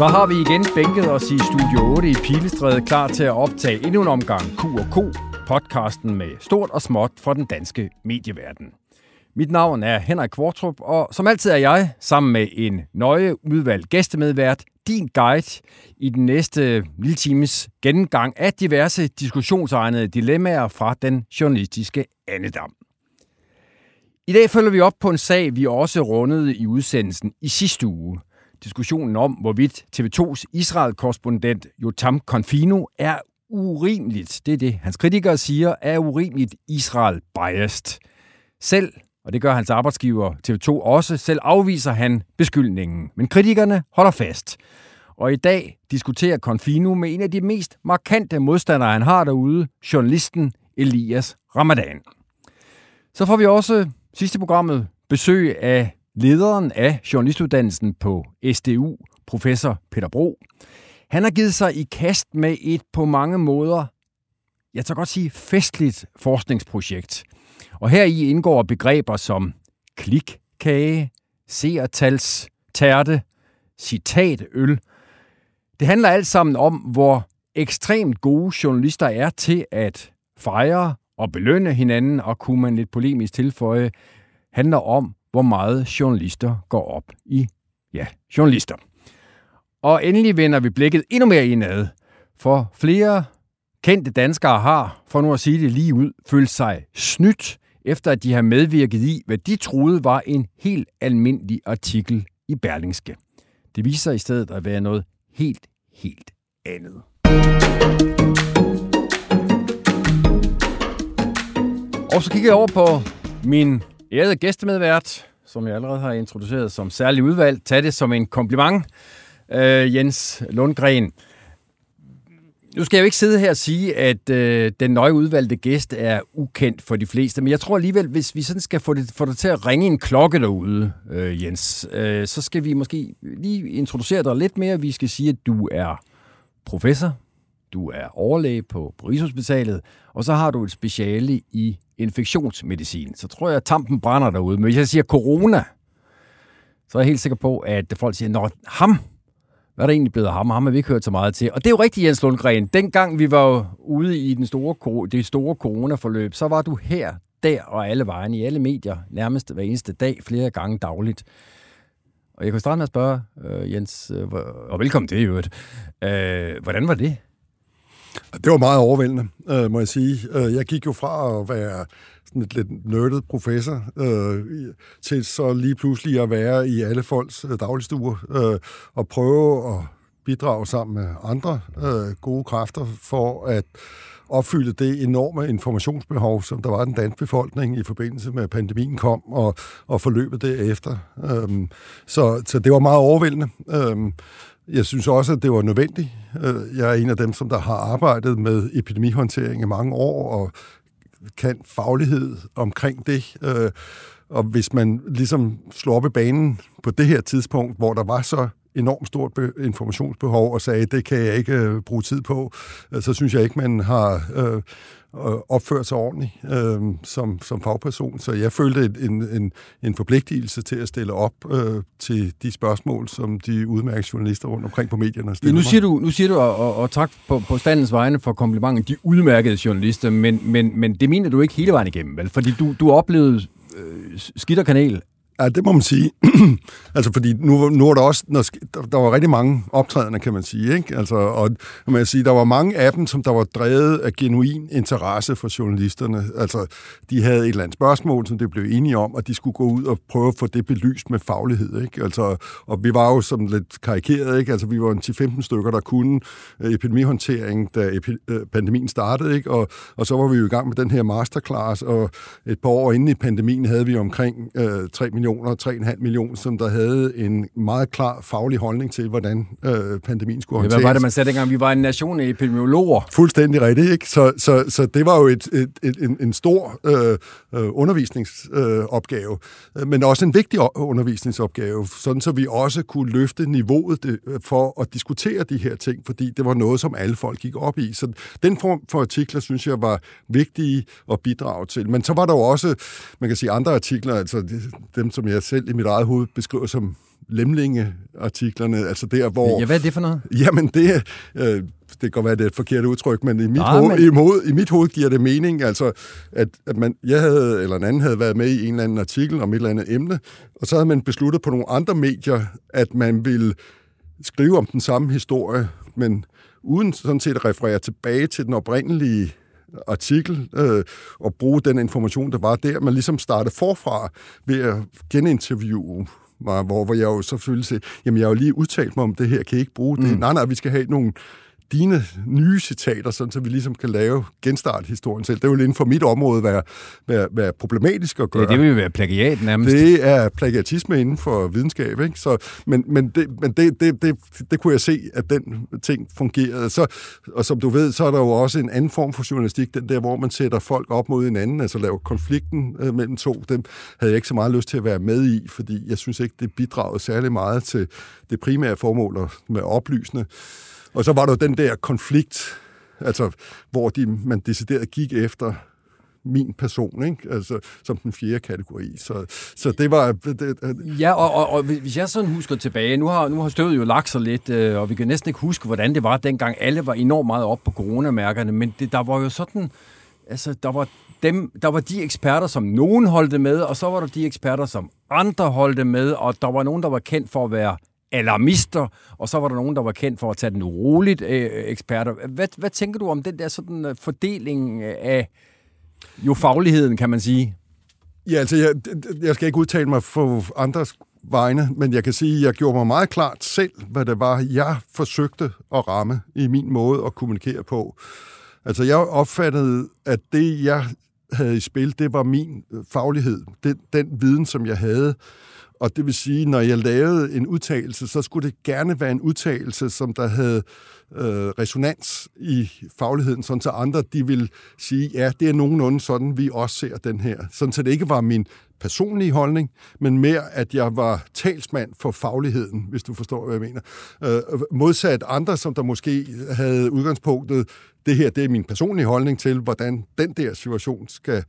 Så har vi igen bænket os i Studio 8 i Pilestræde, klar til at optage endnu en omgang Q&K, podcasten med stort og småt fra den danske medieverden. Mit navn er Henrik Kvartrup, og som altid er jeg, sammen med en nøje udvalgt gæstemedvært, din guide i den næste lille times gennemgang af diverse diskussionsegnede dilemmaer fra den journalistiske andedam. I dag følger vi op på en sag, vi også rundede i udsendelsen i sidste uge – diskussionen om, hvorvidt TV2's Israel-korrespondent Jotam Confino er urimeligt. Det er det, hans kritikere siger, er urimeligt Israel-biased. Selv, og det gør hans arbejdsgiver TV2 også, selv afviser han beskyldningen. Men kritikerne holder fast. Og i dag diskuterer Confino med en af de mest markante modstandere, han har derude, journalisten Elias Ramadan. Så får vi også sidste programmet besøg af lederen af journalistuddannelsen på SDU, professor Peter Bro. Han har givet sig i kast med et på mange måder, jeg tager godt sige festligt forskningsprojekt. Og her i indgår begreber som klikkage, seertals, tærte, citatøl. Det handler alt sammen om, hvor ekstremt gode journalister er til at fejre og belønne hinanden, og kunne man lidt polemisk tilføje, handler om, hvor meget journalister går op i, ja, journalister. Og endelig vender vi blikket endnu mere indad, for flere kendte danskere har, for nu at sige det lige ud, følt sig snydt, efter at de har medvirket i, hvad de troede var en helt almindelig artikel i Berlingske. Det viser i stedet at være noget helt, helt andet. Og så kigger jeg over på min ærede gæstemedvært, som jeg allerede har introduceret som særlig udvalg, Tag det som en kompliment, øh, Jens Lundgren. Nu skal jeg jo ikke sidde her og sige, at øh, den nøje udvalgte gæst er ukendt for de fleste, men jeg tror alligevel, hvis vi sådan skal få det, få det til at ringe en klokke derude, øh, Jens, øh, så skal vi måske lige introducere dig lidt mere. Vi skal sige, at du er professor, du er overlæge på Rigshospitalet, og så har du et speciale i infektionsmedicin. Så tror jeg, at tampen brænder derude. Men hvis jeg siger corona, så er jeg helt sikker på, at folk siger, nå, ham, hvad er der egentlig blevet af ham? Ham har vi ikke hørt så meget til. Og det er jo rigtigt, Jens Lundgren. Dengang vi var ude i den store, det store coronaforløb, så var du her, der og alle vejen i alle medier, nærmest hver eneste dag, flere gange dagligt. Og jeg kunne starte med at spørge, øh, Jens, øh, og velkommen til i øvrigt, øh, hvordan var det? Det var meget overvældende, øh, må jeg sige. Øh, jeg gik jo fra at være sådan et lidt nørdet professor, øh, til så lige pludselig at være i alle folks øh, dagligstuer øh, og prøve at bidrage sammen med andre øh, gode kræfter for at opfylde det enorme informationsbehov, som der var den danske befolkning i forbindelse med pandemien kom, og, og forløbet derefter. Øhm, så, så det var meget overvældende. Øhm, jeg synes også, at det var nødvendigt. Øh, jeg er en af dem, som der har arbejdet med epidemihåndtering i mange år, og kan faglighed omkring det. Øh, og hvis man ligesom slår op i banen på det her tidspunkt, hvor der var så enormt stort informationsbehov, og sagde, det kan jeg ikke øh, bruge tid på, så synes jeg ikke, man har opført sig ordentligt øh, som, som fagperson. Så jeg følte en, en, en forpligtelse til at stille op øh, til de spørgsmål, som de udmærkede journalister rundt omkring på medierne stiller ja, nu siger du, nu siger du og, og, og tak på, på standens vegne for komplimenten, de udmærkede journalister, men, men, men det mener du ikke hele vejen igennem, vel? Fordi du, du oplevede øh, skidt og kanel Ja, det må man sige. altså, fordi nu, nu var der også, når, der, der var rigtig mange optrædende, kan man sige, ikke? Altså, og man sige, der var mange af dem, som der var drevet af genuin interesse for journalisterne. Altså, de havde et eller andet spørgsmål, som det blev enige om, og de skulle gå ud og prøve at få det belyst med faglighed, ikke? Altså, og vi var jo som lidt karikeret, ikke? Altså, vi var en 10-15 stykker, der kunne øh, epidemihåndtering, da epi- øh, pandemien startede, ikke? Og, og så var vi jo i gang med den her masterclass, og et par år inden i pandemien havde vi omkring øh, 3 millioner millioner, 3,5 millioner, som der havde en meget klar faglig holdning til, hvordan øh, pandemien skulle håndteres. Hvad var det, man sagde dengang? Vi var en nation af epidemiologer. Fuldstændig rigtigt, ikke? Så, så, så det var jo et, et, et, en, en stor øh, øh undervisningsopgave, øh, men også en vigtig undervisningsopgave, sådan så vi også kunne løfte niveauet det, for at diskutere de her ting, fordi det var noget, som alle folk gik op i. Så den form for artikler, synes jeg, var vigtige at bidrage til. Men så var der jo også, man kan sige, andre artikler, altså dem, som jeg selv i mit eget hoved beskriver som lemlinge-artiklerne, altså der, hvor... Ja, hvad er det for noget? Jamen, det, øh, det kan godt være, det er et forkert udtryk, men i mit, Nej, hoved, men... i, hoved, i mit hoved giver det mening, altså, at, at man, jeg havde, eller en anden havde været med i en eller anden artikel om et eller andet emne, og så havde man besluttet på nogle andre medier, at man ville skrive om den samme historie, men uden sådan set at referere tilbage til den oprindelige artikel øh, og bruge den information, der var der, men ligesom starte forfra ved at geninterviewe mig, hvor, hvor jeg jo selvfølgelig siger, jamen jeg har jo lige udtalt mig om det her, kan I ikke bruge det? Mm. Nej, nej, vi skal have nogle dine nye citater, sådan, så vi ligesom kan lave genstart historien selv. Det vil inden for mit område være, være, være problematisk at gøre. Ja, det vil jo være plagiat nærmest. Det er plagiatisme inden for videnskab. Ikke? Så, men men, det, men det, det, det, det kunne jeg se, at den ting fungerede. Så, og som du ved, så er der jo også en anden form for journalistik, den der, hvor man sætter folk op mod hinanden, altså laver konflikten øh, mellem to. Dem havde jeg ikke så meget lyst til at være med i, fordi jeg synes ikke, det bidragede særlig meget til det primære formål med oplysende. Og så var der den der konflikt, altså, hvor de, man decideret gik efter min person, ikke? Altså, som den fjerde kategori. Så, så det var... Det, ja, og, og, og hvis jeg sådan husker tilbage, nu har, nu har støvet jo lagt sig lidt, øh, og vi kan næsten ikke huske, hvordan det var dengang. Alle var enormt meget op på coronamærkerne, men det, der var jo sådan... Altså, der var, dem, der var de eksperter, som nogen holdte med, og så var der de eksperter, som andre holdte med, og der var nogen, der var kendt for at være alarmister, og så var der nogen, der var kendt for at tage den uroligt øh, eksperter. Hvad, hvad tænker du om den der sådan øh, fordeling øh, af jo fagligheden, kan man sige? Ja, altså, jeg, jeg skal ikke udtale mig for andres vegne, men jeg kan sige, at jeg gjorde mig meget klart selv, hvad det var, jeg forsøgte at ramme i min måde at kommunikere på. Altså, jeg opfattede, at det, jeg havde i spil, det var min faglighed. Den, den viden, som jeg havde. Og det vil sige, når jeg lavede en udtalelse, så skulle det gerne være en udtalelse, som der havde øh, resonans i fagligheden, sådan så andre de vil sige, ja, det er nogenlunde sådan, vi også ser den her. Sådan så det ikke var min personlige holdning, men mere, at jeg var talsmand for fagligheden, hvis du forstår, hvad jeg mener. Øh, modsat andre, som der måske havde udgangspunktet, det her, det er min personlige holdning til, hvordan den der situation skal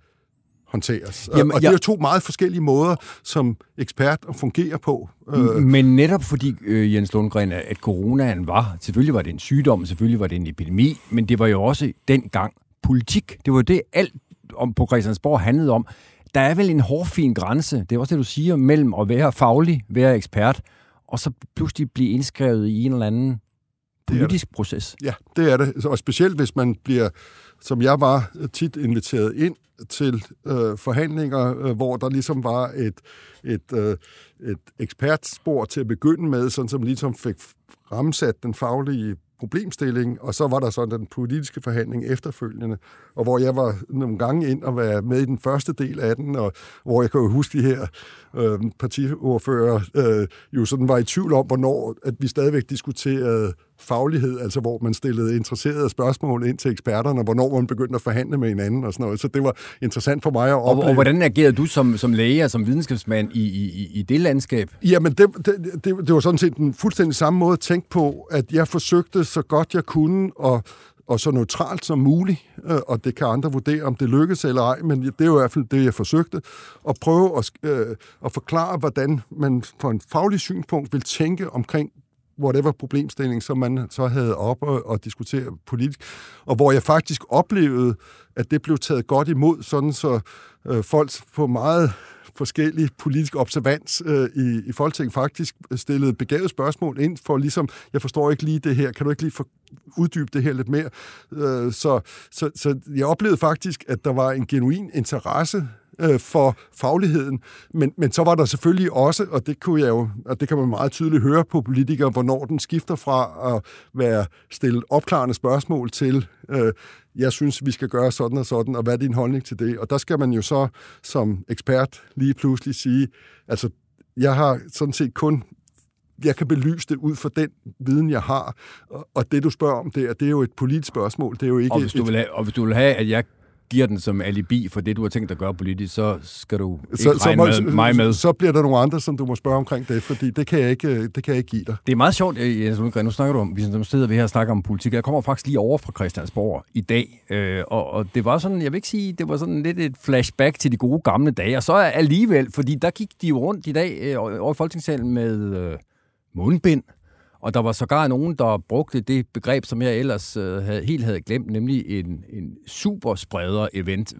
håndteres. Jamen, og det er to meget forskellige måder som ekspert at fungere på. Øh, men netop fordi, øh, Jens Lundgren, at coronaen var, selvfølgelig var det en sygdom, selvfølgelig var det en epidemi, men det var jo også dengang politik. Det var det, alt om på Christiansborg handlede om. Der er vel en hårfin grænse, det er også det, du siger, mellem at være faglig, være ekspert, og så pludselig blive indskrevet i en eller anden politisk det det. proces. Ja, det er det. Og specielt hvis man bliver, som jeg var, øh, tit inviteret ind til øh, forhandlinger, øh, hvor der ligesom var et, et, øh, et ekspertspor til at begynde med, sådan som ligesom fik ramsat den faglige problemstilling, og så var der sådan den politiske forhandling efterfølgende, og hvor jeg var nogle gange ind og var med i den første del af den, og hvor jeg kan jo huske de her øh, partiordfører øh, jo sådan var i tvivl om, hvornår at vi stadigvæk diskuterede faglighed, altså hvor man stillede interesserede spørgsmål ind til eksperterne, og hvornår man begyndte at forhandle med hinanden og sådan noget. Så det var interessant for mig at opleve. Og, og hvordan agerede du som, som læge og som videnskabsmand i, i, i det landskab? Jamen, det, det, det, det var sådan set den fuldstændig samme måde at tænke på, at jeg forsøgte så godt jeg kunne at og så neutralt som muligt, øh, og det kan andre vurdere, om det lykkes eller ej, men det er jo i hvert fald det, jeg forsøgte, at prøve at, øh, at forklare, hvordan man fra en faglig synspunkt vil tænke omkring whatever problemstilling, som man så havde op og, og diskutere politisk, og hvor jeg faktisk oplevede, at det blev taget godt imod, sådan så øh, folk på meget forskellig politisk observans øh, i, i Folketinget faktisk stillede begavet spørgsmål ind for ligesom, jeg forstår ikke lige det her, kan du ikke lige for, uddybe det her lidt mere? Øh, så, så, så jeg oplevede faktisk, at der var en genuin interesse øh, for fagligheden. Men, men så var der selvfølgelig også, og det kunne jeg jo, og det kan man meget tydeligt høre på politikere, hvornår den skifter fra at være stillet opklarende spørgsmål til, øh, jeg synes, vi skal gøre sådan og sådan, og hvad er din holdning til det? Og der skal man jo så som ekspert lige pludselig sige, altså, jeg har sådan set kun jeg kan belyse det ud fra den viden, jeg har. Og det, du spørger om, det er, det er jo et politisk spørgsmål. Det er jo ikke og, hvis du vil have, og hvis du vil have, at jeg giver den som alibi for det, du har tænkt at gøre politisk, så skal du ikke så, regne så, med mig med. Så bliver der nogle andre, som du må spørge omkring det, fordi det kan jeg ikke, det kan jeg ikke give dig. Det er meget sjovt, øh, Jens Lundgren. Nu snakker du om, vi sidder vi her og snakker om politik. Jeg kommer faktisk lige over fra Christiansborg i dag, øh, og, og det var sådan, jeg vil ikke sige, det var sådan lidt et flashback til de gode gamle dage, og så alligevel, fordi der gik de jo rundt i dag øh, over i Folketingssalen med øh, mundbind, og der var sågar nogen, der brugte det begreb, som jeg ellers øh, havde, helt havde glemt, nemlig en, en superspreder-event.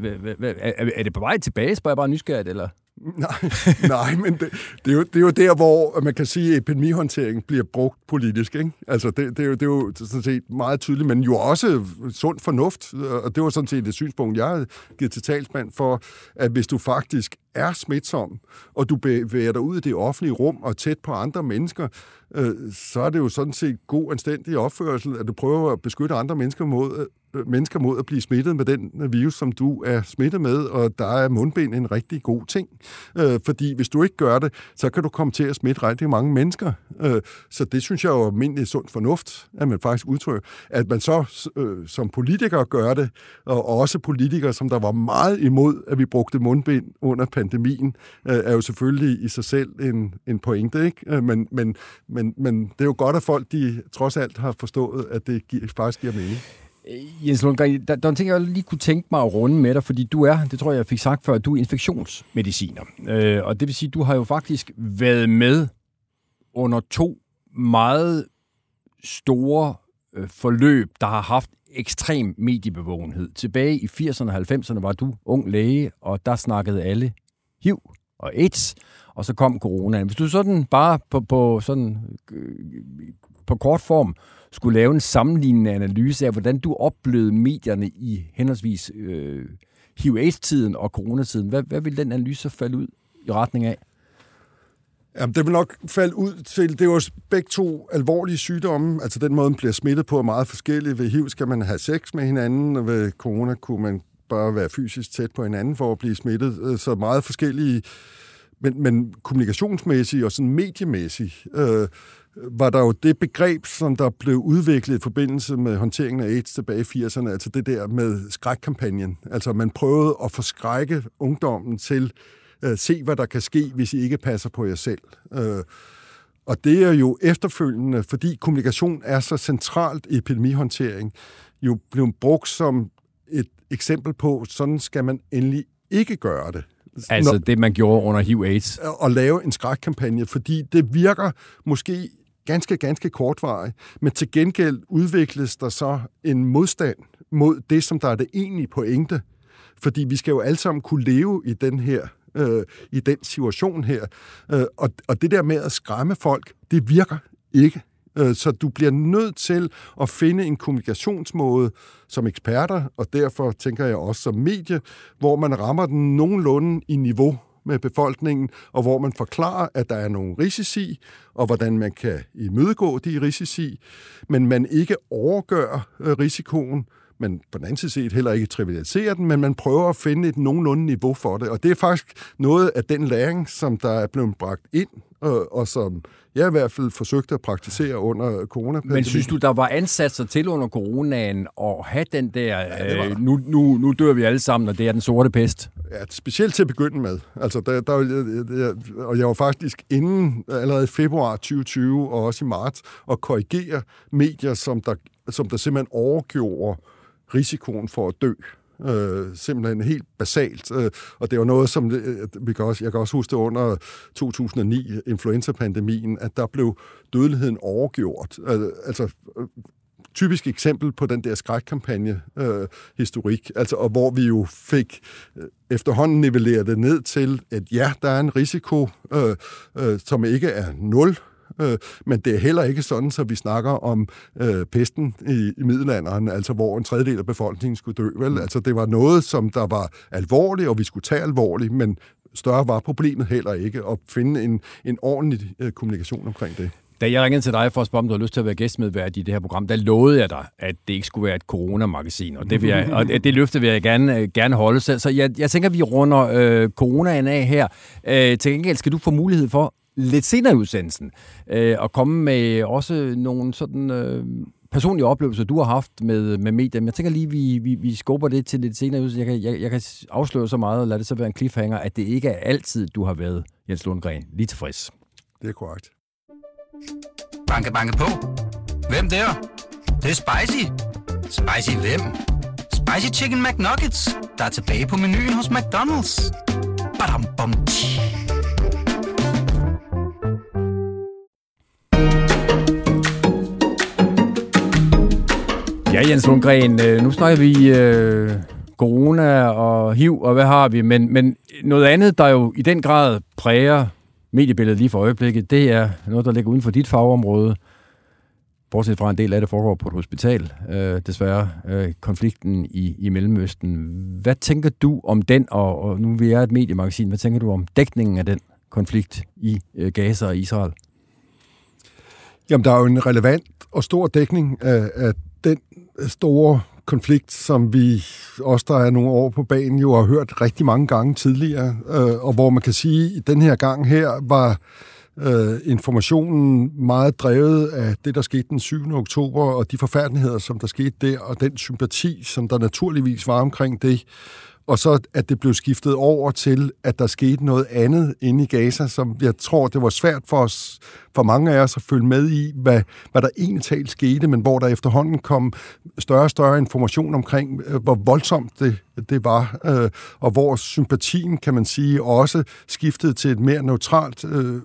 Er, er det på vej tilbage, spørger jeg bare nysgerrigt, eller? Nej, nej men det, det, er jo, det er jo der, hvor man kan sige, at epidemihåndtering bliver brugt politisk. Ikke? Altså, det, det, er jo, det er jo sådan set meget tydeligt, men jo også sund fornuft, og det var sådan set det synspunkt, jeg havde givet til talsmand for, at hvis du faktisk er smitsom, og du bevæger dig ud i det offentlige rum og tæt på andre mennesker, øh, så er det jo sådan set god, anstændig opførsel, at du prøver at beskytte andre mennesker mod, Øh, mennesker mod at blive smittet med den virus, som du er smittet med, og der er mundbind en rigtig god ting. Øh, fordi hvis du ikke gør det, så kan du komme til at smitte rigtig mange mennesker. Øh, så det synes jeg jo almindelig sund fornuft, at man faktisk udtrykker. At man så øh, som politiker gør det, og også politikere, som der var meget imod, at vi brugte mundbind under pandemien, øh, er jo selvfølgelig i sig selv en, en pointe, ikke? Øh, men, men, men, men det er jo godt, at folk de trods alt har forstået, at det faktisk giver mening. Øh, Jens Lundgren, der, der er en ting, jeg lige kunne tænke mig at runde med dig, fordi du er, det tror jeg, jeg fik sagt før, du er infektionsmediciner. Øh, og det vil sige, du har jo faktisk været med under to meget store øh, forløb, der har haft ekstrem mediebevågenhed. Tilbage i 80'erne og 90'erne var du ung læge, og der snakkede alle HIV og AIDS, og så kom corona. Hvis du sådan bare på, på, sådan, øh, på kort form skulle lave en sammenlignende analyse af, hvordan du oplevede medierne i henholdsvis øh, HIV-AIDS-tiden og coronatiden, hvad, hvad vil den analyse så falde ud i retning af? Jamen, det vil nok falde ud til, det er jo begge to alvorlige sygdomme, altså den måde, man bliver smittet på er meget forskellig. Ved HIV skal man have sex med hinanden, og ved corona kunne man bare være fysisk tæt på hinanden for at blive smittet, øh, så meget forskellige, men, men kommunikationsmæssigt og sådan mediemæssigt, øh, var der jo det begreb, som der blev udviklet i forbindelse med håndteringen af AIDS tilbage i 80'erne, altså det der med skrækkampagnen. Altså man prøvede at forskrække ungdommen til at øh, se, hvad der kan ske, hvis I ikke passer på jer selv. Øh, og det er jo efterfølgende, fordi kommunikation er så centralt i epidemihåndtering, jo blevet brugt som et eksempel på, sådan skal man endelig ikke gøre det. Altså Når, det, man gjorde under HIV-AIDS? At lave en skrækkampagne, fordi det virker måske ganske, ganske kortvarig, men til gengæld udvikles der så en modstand mod det, som der er det egentlige pointe. Fordi vi skal jo alle sammen kunne leve i den her øh, i den situation her. Øh, og, og det der med at skræmme folk, det virker ikke. Øh, så du bliver nødt til at finde en kommunikationsmåde som eksperter, og derfor tænker jeg også som medie, hvor man rammer den nogenlunde i niveau med befolkningen, og hvor man forklarer, at der er nogle risici, og hvordan man kan imødegå de risici, men man ikke overgør øh, risikoen, men på den anden side set heller ikke trivialiserer den, men man prøver at finde et nogenlunde niveau for det. Og det er faktisk noget af den læring, som der er blevet bragt ind, og, og som jeg i hvert fald forsøgte at praktisere under corona. Men synes du, der var ansatser til under coronaen at have den der, ja, øh, nu, nu, nu dør vi alle sammen, og det er den sorte pest? Ja, specielt til at begynde med. Altså, der, der, jeg, og jeg var faktisk inden allerede i februar 2020, og også i marts, at korrigere medier, som der, som der simpelthen overgjorde risikoen for at dø. Øh, simpelthen helt basalt. Øh, og det var noget, som øh, vi kan også, jeg kan også huske det under 2009, influenza-pandemien, at der blev dødeligheden overgjort. Øh, altså, øh, typisk eksempel på den der skrækkampagne øh, historik, altså, og hvor vi jo fik øh, efterhånden nivelleret det ned til, at ja, der er en risiko, øh, øh, som ikke er nul, Øh, men det er heller ikke sådan, så vi snakker om øh, pesten i, i middelalderen, altså hvor en tredjedel af befolkningen skulle dø. Vel? Altså det var noget, som der var alvorligt, og vi skulle tage alvorligt, men større var problemet heller ikke at finde en, en ordentlig øh, kommunikation omkring det. Da jeg ringede til dig for at spørge, om du har lyst til at være gæstmedvært i det her program, der lovede jeg dig, at det ikke skulle være et coronamagasin, og det, vil jeg, og det løfte vil jeg gerne, gerne holde. Så, så jeg, jeg tænker, vi runder øh, coronaen af her. Øh, til gengæld skal du få mulighed for lidt senere i udsendelsen øh, at komme med også nogle sådan... Øh, personlige oplevelser, du har haft med, med medier. Men jeg tænker lige, vi, vi, vi skubber det til lidt senere. Jeg kan, jeg, jeg kan afsløre så meget, og lad det så være en cliffhanger, at det ikke er altid, du har været Jens Lundgren lige tilfreds. Det er korrekt. Banke, banke på. Hvem der? Det, det er spicy. Spicy hvem? Spicy Chicken McNuggets, der er tilbage på menuen hos McDonald's. Badum, bom, tji. Ja, Jens Lundgren, øh, nu snakker vi øh, corona og HIV, og hvad har vi? Men, men noget andet, der jo i den grad præger mediebilledet lige for øjeblikket, det er noget, der ligger uden for dit fagområde. Bortset fra en del af det foregår på et hospital, øh, desværre, øh, konflikten i, i Mellemøsten. Hvad tænker du om den, og, og nu vi er et mediemagasin, hvad tænker du om dækningen af den konflikt i øh, Gaza og Israel? Jamen, der er jo en relevant og stor dækning af, af den øh, store konflikt, som vi også der er nogle år på banen, jo har hørt rigtig mange gange tidligere, øh, og hvor man kan sige, at den her gang her var øh, informationen meget drevet af det, der skete den 7. oktober, og de forfærdeligheder, som der skete der, og den sympati, som der naturligvis var omkring det og så at det blev skiftet over til, at der skete noget andet inde i Gaza, som jeg tror, det var svært for os, for mange af os at følge med i, hvad, hvad der egentlig talt skete, men hvor der efterhånden kom større og større information omkring, øh, hvor voldsomt det, det var, øh, og hvor sympatien, kan man sige, også skiftede til et mere neutralt øh,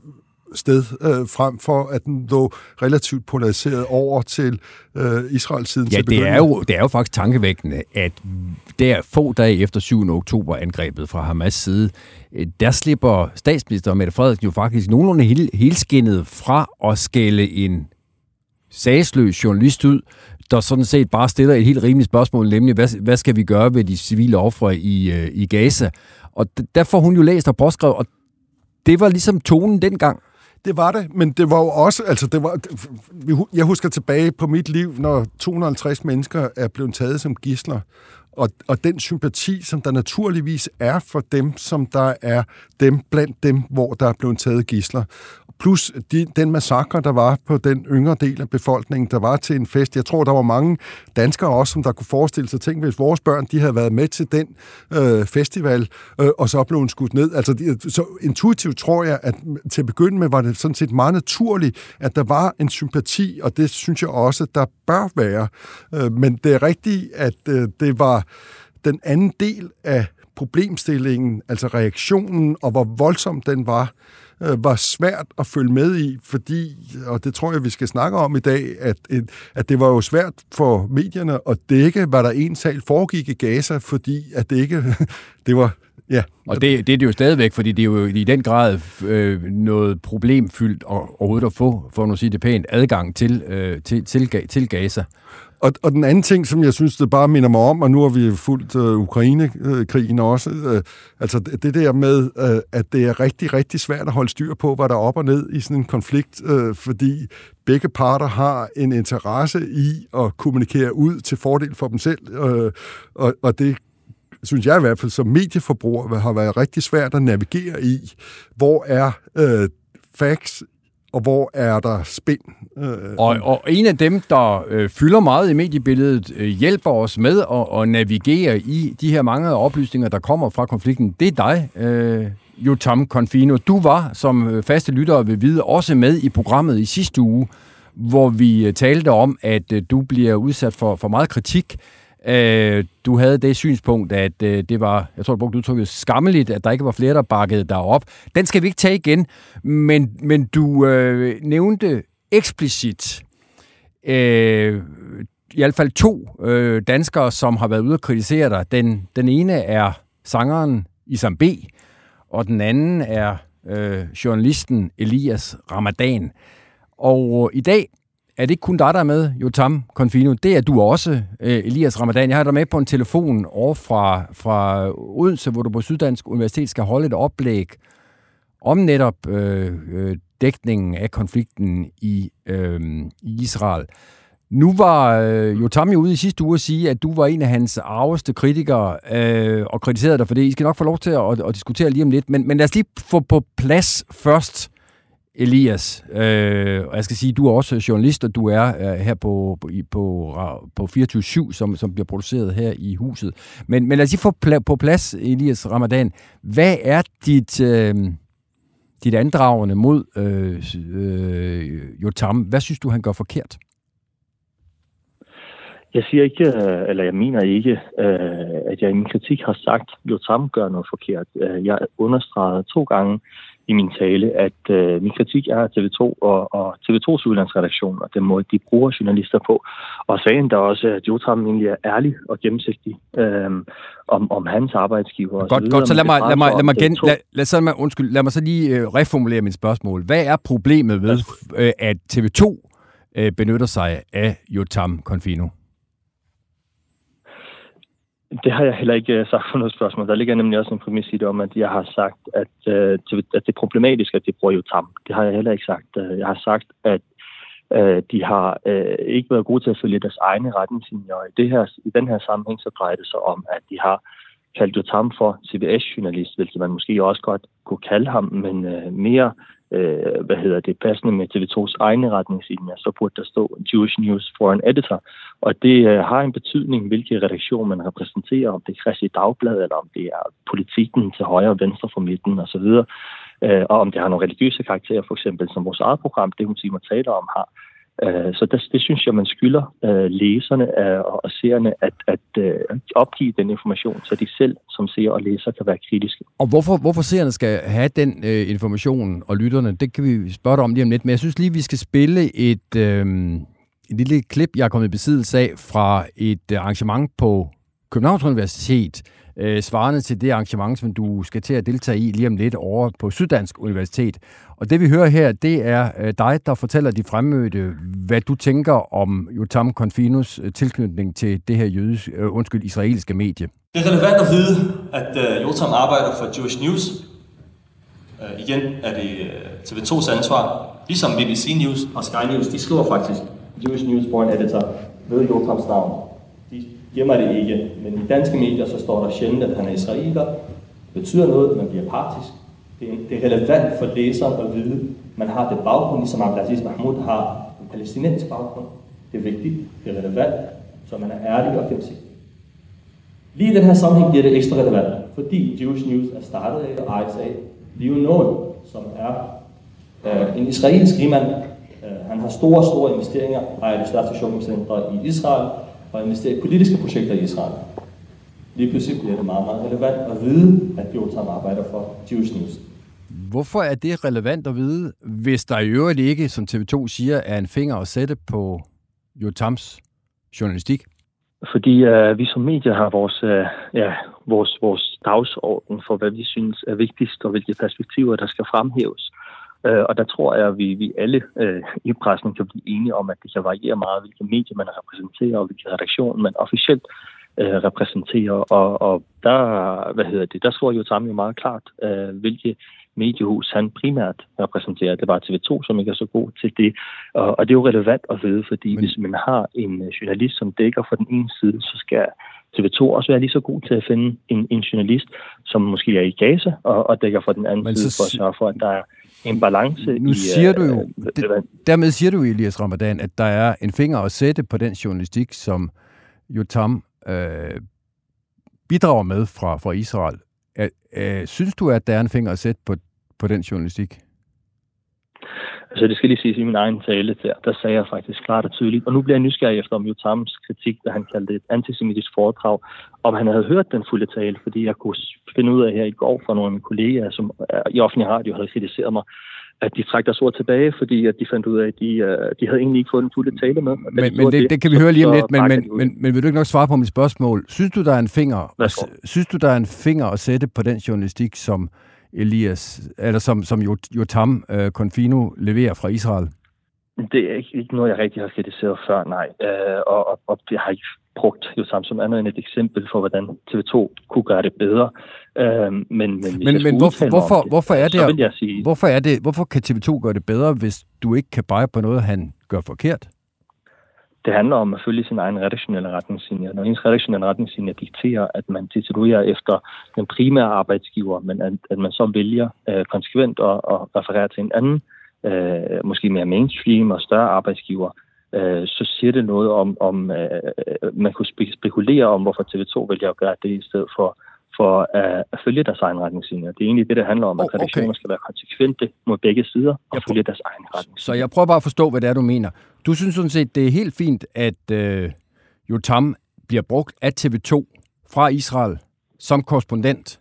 sted, øh, frem for at den lå relativt polariseret over til øh, Israels siden ja, til det er, jo, det er jo faktisk tankevækkende, at der få dage efter 7. oktober angrebet fra Hamas side, øh, der slipper statsminister Mette Frederiksen jo faktisk nogenlunde hel, helskinnet fra at skælde en sagsløs journalist ud, der sådan set bare stiller et helt rimeligt spørgsmål, nemlig, hvad, hvad skal vi gøre ved de civile ofre i, øh, i Gaza? Og der får hun jo læst og påskrevet, og det var ligesom tonen dengang. Det var det, men det var jo også, altså det var, jeg husker tilbage på mit liv, når 250 mennesker er blevet taget som gisler, og, og den sympati, som der naturligvis er for dem, som der er dem blandt dem, hvor der er blevet taget gisler plus de, den massakre, der var på den yngre del af befolkningen, der var til en fest. Jeg tror, der var mange danskere også, som der kunne forestille sig ting, hvis vores børn de havde været med til den øh, festival, øh, og så blev hun skudt ned. Altså, de, så intuitivt tror jeg, at til at begynde med var det sådan set meget naturligt, at der var en sympati, og det synes jeg også, der bør være. Øh, men det er rigtigt, at øh, det var den anden del af problemstillingen, altså reaktionen, og hvor voldsom den var, øh, var svært at følge med i, fordi, og det tror jeg, vi skal snakke om i dag, at, øh, at det var jo svært for medierne at dække, hvad der en sal foregik i Gaza, fordi at det ikke, det var Ja. Og det, det er det jo stadigvæk, fordi det er jo i den grad øh, noget problemfyldt og overhovedet at få, for at sige det pænt, adgang til, øh, til, til, til Gaza. Og, og den anden ting, som jeg synes, det bare minder mig om, og nu har vi fulgt øh, Ukraine-krigen også, øh, altså det der med, øh, at det er rigtig, rigtig svært at holde styr på, hvad der er op og ned i sådan en konflikt, øh, fordi begge parter har en interesse i at kommunikere ud til fordel for dem selv, øh, og, og det synes jeg i hvert fald som medieforbruger har været rigtig svært at navigere i. Hvor er øh, facts og hvor er der spænd. Øh, og, og en af dem, der øh, fylder meget i mediebilledet, øh, hjælper os med at, at navigere i de her mange oplysninger, der kommer fra konflikten, det er dig, øh, Jotam Confino. Du var, som øh, faste lyttere vil vide, også med i programmet i sidste uge, hvor vi øh, talte om, at øh, du bliver udsat for, for meget kritik Øh, du havde det synspunkt, at øh, det var, jeg tror, du brugte udtrykket, skammeligt, at der ikke var flere, der bakkede dig op. Den skal vi ikke tage igen, men, men du øh, nævnte eksplicit øh, i hvert fald to øh, danskere, som har været ude og kritisere dig. Den, den ene er sangeren Isam B., og den anden er øh, journalisten Elias Ramadan. Og øh, i dag er det ikke kun dig, der er med, Jotam Confino. Det er du også, øh, Elias Ramadan. Jeg har dig med på en telefon over fra, fra Odense, hvor du på Syddansk Universitet skal holde et oplæg om netop øh, øh, dækningen af konflikten i, øh, i Israel. Nu var øh, Jotam jo ude i sidste uge at sige, at du var en af hans arveste kritikere øh, og kritiserede dig for det. I skal nok få lov til at, at, at diskutere lige om lidt. Men, men lad os lige få på plads først, Elias. Øh, og jeg skal sige, du er også journalist, og du er øh, her på, på, på, på 24-7, som, som bliver produceret her i huset. Men, men lad os lige få pla- på plads, Elias Ramadan. Hvad er dit... Øh, dit andragende mod øh, øh, Jotam. Hvad synes du, han gør forkert? Jeg siger ikke, øh, eller jeg mener ikke, øh, at jeg i min kritik har sagt, at Jotam gør noget forkert. Øh, jeg understregede to gange i min tale, at øh, min kritik er TV2 og, og TV2's udlandsredaktion, og den måde, de bruger journalister på. Og sagen der også, at Jotam egentlig er ærlig og gennemsigtig øh, om, om hans arbejdsgiver. Godt, godt, så lad mig, lad mig, lad mig, gen, lad, lad, så, lad, undskyld, lad mig så lige øh, reformulere mit spørgsmål. Hvad er problemet ved, øh, at TV2 øh, benytter sig af Jotam Confino? Det har jeg heller ikke øh, sagt for noget spørgsmål. Der ligger nemlig også en præmis i det om, at jeg har sagt, at, øh, at det er problematisk, at de bruger jo tam. Det har jeg heller ikke sagt. Øh, jeg har sagt, at øh, de har ikke været gode til at følge deres egne retningslinjer. I, det her, I den her sammenhæng så drejer det sig om, at de har kaldt Jotam for CBS-journalist, hvilket man måske også godt kunne kalde ham, men øh, mere øh, hvad hedder det, passende med TV2's egne retningslinjer, så burde der stå Jewish News for an editor. Og det øh, har en betydning, hvilke redaktion man repræsenterer, om det er Christi Dagblad, eller om det er politikken til højre og venstre for midten osv., øh, og om det har nogle religiøse karakterer, for eksempel som vores eget program, det hun siger, man taler om, har. Øh, så det, det synes jeg, man skylder øh, læserne og seerne at, at øh, opgive den information, så de selv som seer og læser kan være kritiske. Og hvorfor, hvorfor seerne skal have den øh, information, og lytterne, det kan vi spørge om lige om lidt, men jeg synes lige, vi skal spille et, øh, et lille klip, jeg er kommet i besiddelse af fra et øh, arrangement på Københavns Universitet, øh, svarende til det arrangement, som du skal til at deltage i lige om lidt over på Syddansk Universitet. Og det vi hører her, det er øh, dig, der fortæller de fremmødte, hvad du tænker om Jotam Konfinos øh, tilknytning til det her jødisk, øh, undskyld, israelske medie. Det er relevant at vide, at øh, Jotam arbejder for Jewish News. Øh, igen er det øh, TV2's ansvar. Ligesom BBC News og Sky News, de skriver faktisk Jewish News Born Editor ved Jotams navn gemmer det ikke, men i danske medier så står der sjældent, at han er israeler. Det betyder noget, man bliver partisk. Det er, det er relevant for læseren at vide, man har det baggrund, ligesom Abdelaziz Mahmoud har en palæstinensisk baggrund. Det er vigtigt, det er relevant, så man er ærlig og gennemsigtig. Lige i den her sammenhæng bliver det ekstra relevant, fordi Jewish News er startet af og ejes af Leo Noel, som er øh, en israelsk rigmand. Øh, han har store, store investeringer, ejer det største shoppingcenter i Israel, og investere i politiske projekter i Israel. Lige pludselig bliver det meget, meget relevant at vide, at Jotam arbejder for Jewish News. Hvorfor er det relevant at vide, hvis der i øvrigt ikke, som TV2 siger, er en finger at sætte på Jotams journalistik? Fordi uh, vi som medier har vores, uh, ja, vores, vores dagsorden for, hvad vi synes er vigtigst, og hvilke perspektiver, der skal fremhæves. Øh, og der tror jeg, at vi, vi alle øh, i pressen kan blive enige om, at det kan variere meget, hvilke medier man repræsenterer, og hvilke redaktion man officielt øh, repræsenterer. Og, og der, hvad hedder det, der slår jo sammen jo meget klart, øh, hvilke mediehus han primært repræsenterer. Det var TV2, som ikke er så god til det. Og, og det er jo relevant at vide, fordi Men... hvis man har en journalist, som dækker for den ene side, så skal TV2 også være lige så god til at finde en, en journalist, som måske er i Gaza og, og dækker for den anden Men side, så... for at sørge for, at der er en balance nu i... Siger du jo, øh, det, dermed siger du, Elias Ramadan, at der er en finger at sætte på den journalistik, som Jotam øh, bidrager med fra, fra Israel. Øh, øh, synes du, at der er en finger at sætte på, på den journalistik? Altså det skal lige siges i min egen tale der, der sagde jeg faktisk klart og tydeligt, og nu bliver jeg nysgerrig efter om Jotams kritik, da han kaldte det et antisemitisk foredrag, om han havde hørt den fulde tale, fordi jeg kunne finde ud af her i går fra nogle af mine kolleger, som i offentlig radio havde kritiseret mig, at de trak deres ord tilbage, fordi at de fandt ud af, at de, uh, de havde egentlig ikke fået den fulde tale med. Men, men det, det, det kan vi høre lige om lidt, men, men, men, men vil du ikke nok svare på mit spørgsmål? Synes du, der er en finger, synes du, der er en finger at sætte på den journalistik, som Elias, eller som, som Jotam uh, Confino leverer fra Israel? Det er ikke, ikke noget, jeg rigtig har kritiseret før, nej. Øh, og, og, og det har ikke brugt jo samt som andet end et eksempel for, hvordan TV2 kunne gøre det bedre. Øh, men men, men, men hvorfor, hvorfor, det, hvorfor er det, jeg sige, hvorfor er det, hvorfor kan TV2 gøre det bedre, hvis du ikke kan bare på noget, han gør forkert? Det handler om at følge sin egen redaktionelle retningslinjer. Når ens redaktionelle retningslinjer dikterer, at man distribuerer efter den primære arbejdsgiver, men at, at man så vælger øh, konsekvent at, at referere til en anden, øh, måske mere mainstream og større arbejdsgiver, øh, så siger det noget om, om øh, øh man kunne spekulere om, hvorfor TV2 vælger at gøre det i stedet for for at, at følge deres egen retningslinjer. Det er egentlig det, det handler om, at okay. redaktioner skal være konsekvente mod begge sider og jeg følge deres egen retningslinjer. Så jeg prøver bare at forstå, hvad det er, du mener. Du synes sådan set, det er helt fint, at øh, Jotam bliver brugt af TV2 fra Israel som korrespondent,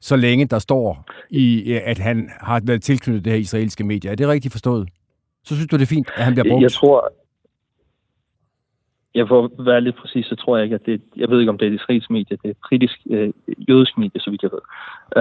så længe der står, i, at han har været tilknyttet det her israelske medier. Er det rigtigt forstået? Så synes du, det er fint, at han bliver brugt? Jeg tror, jeg får være lidt præcis, så tror jeg ikke, at det, jeg ved ikke, om det er et israelsk medie, det er et britisk øh, jødisk medie, så vidt jeg ved.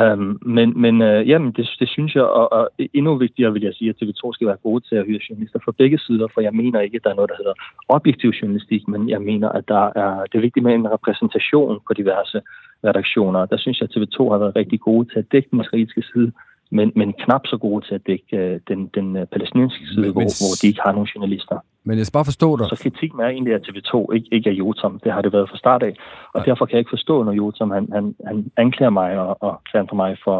Øhm, men men øh, jamen, det, det synes jeg, og, og endnu vigtigere vil jeg sige, at TV2 skal være gode til at hyre journalister fra begge sider, for jeg mener ikke, at der er noget, der hedder objektiv journalistik, men jeg mener, at der er, det er vigtigt med en repræsentation på diverse redaktioner. Der synes jeg, at TV2 har været rigtig gode til at dække den israelske side, men, men knap så gode til at dække øh, den, den øh, palæstinensiske side, men, hvor, hvor de ikke har nogen journalister. Men jeg skal bare forstå dig. Så kritikken er egentlig af TV2, ikke, ikke af Jotam. Det har det været fra start af. Og ja. derfor kan jeg ikke forstå, når Jotam han, han, han anklager mig og, og klandrer mig for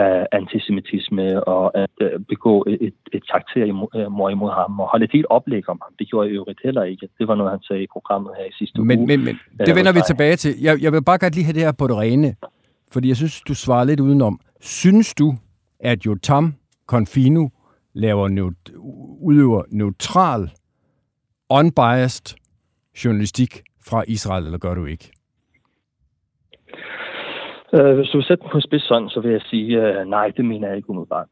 uh, antisemitisme og at uh, begå et, et, et karakter imod, imod ham og holde et helt oplæg om ham. Det gjorde jeg i øvrigt heller ikke. Det var noget, han sagde i programmet her i sidste men, uge. Men, men det vender vi tilbage til. Jeg, jeg vil bare godt lige have det her på det rene, fordi jeg synes, du svarer lidt udenom. Synes du, at Jotam Confino laver neut- udøver neutral, unbiased journalistik fra Israel, eller gør du ikke? Uh, hvis du sætter den på spids sådan, så vil jeg sige, øh, nej, det mener jeg ikke umiddelbart.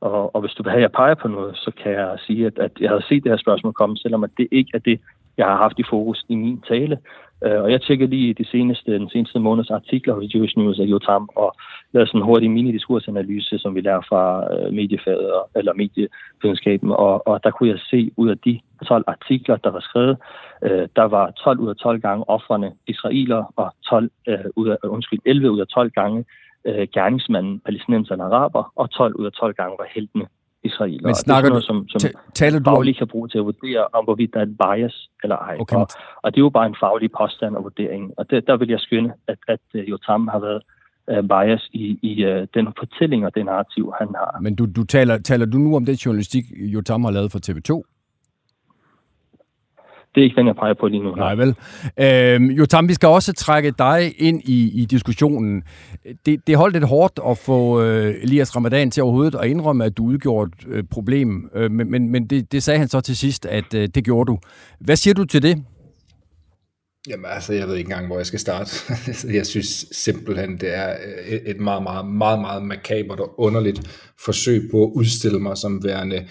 Og, og hvis du vil have, at jeg peger på noget, så kan jeg sige, at, at jeg har set det her spørgsmål komme, selvom at det ikke er det, jeg har haft i fokus i min tale. Øh, og jeg tjekkede lige de seneste, den seneste måneds artikler hos Jewish News og Jotam, og lavede sådan en hurtig mini-diskursanalyse, som vi lærer fra øh, mediefaget eller medievidenskaben, og, og der kunne jeg se ud af de 12 artikler, der var skrevet, øh, der var 12 ud af 12 gange offrene israeler, og 12, ud af, undskyld, 11 ud af 12 gange gerningsmanden palæstinenserne araber, og 12 ud af 12 gange var heltene israeler. Men snakker det er noget, som, som taler du kan bruge til at vurdere, om hvorvidt der er en bias eller ej. Okay. Og, og det er jo bare en faglig påstand og vurdering. Og det, der vil jeg skynde, at, at uh, Jotam har været uh, bias i, i uh, den fortælling og det narrativ, han har. Men du, du taler, taler du nu om det journalistik, Jotam har lavet for TV2? Det er ikke den, jeg peger på lige nu. Nej, vel. Øhm, Jotam, vi skal også trække dig ind i, i diskussionen. Det, det holdt lidt hårdt at få øh, Elias Ramadan til overhovedet at indrømme, at du udgjorde et øh, problem. Øh, men men, men det, det sagde han så til sidst, at øh, det gjorde du. Hvad siger du til det? Jamen altså, jeg ved ikke engang, hvor jeg skal starte. jeg synes simpelthen, det er et meget, meget, meget, meget makabert og underligt forsøg på at udstille mig som værende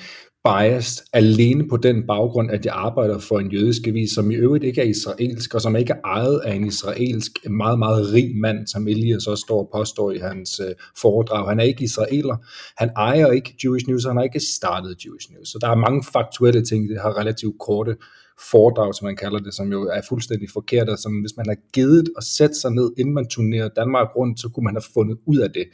biased alene på den baggrund, at jeg arbejder for en jødisk avis, som i øvrigt ikke er israelsk, og som ikke er ejet af en israelsk, meget, meget rig mand, som Elias også står og påstår i hans øh, foredrag. Han er ikke israeler. Han ejer ikke Jewish News, og han har ikke startet Jewish News. Så der er mange faktuelle ting i det her relativt korte foredrag, som man kalder det, som jo er fuldstændig forkert, og som hvis man har givet at sætte sig ned, inden man turnerer Danmark rundt, så kunne man have fundet ud af det.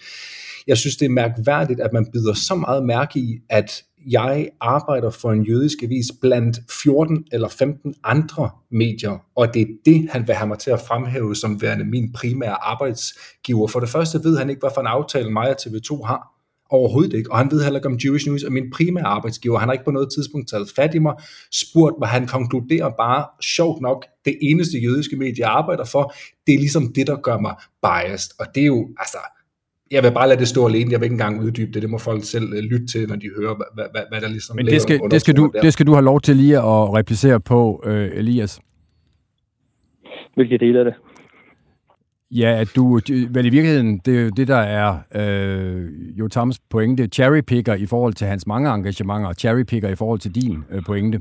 Jeg synes, det er mærkværdigt, at man bider så meget mærke i, at jeg arbejder for en jødisk avis blandt 14 eller 15 andre medier, og det er det, han vil have mig til at fremhæve som værende min primære arbejdsgiver. For det første ved han ikke, hvad for en aftale mig og TV2 har. Overhovedet ikke. Og han ved heller ikke om Jewish News er min primære arbejdsgiver. Han har ikke på noget tidspunkt taget fat i mig, spurgt mig. Han konkluderer bare, sjovt nok, det eneste jødiske medie, jeg arbejder for, det er ligesom det, der gør mig biased. Og det er jo, altså, jeg vil bare lade det stå alene. Jeg vil ikke engang uddybe det. Det må folk selv uh, lytte til, når de hører, hvad, hvad, hvad der ligesom Men det skal, det, skal du, der. det skal du have lov til lige at replicere på, uh, Elias. Hvilke del af det? Ja, at du, vel i virkeligheden, det er jo det, der er øh, Jotams pointe, cherrypicker i forhold til hans mange engagementer, og cherrypicker i forhold til din øh, pointe.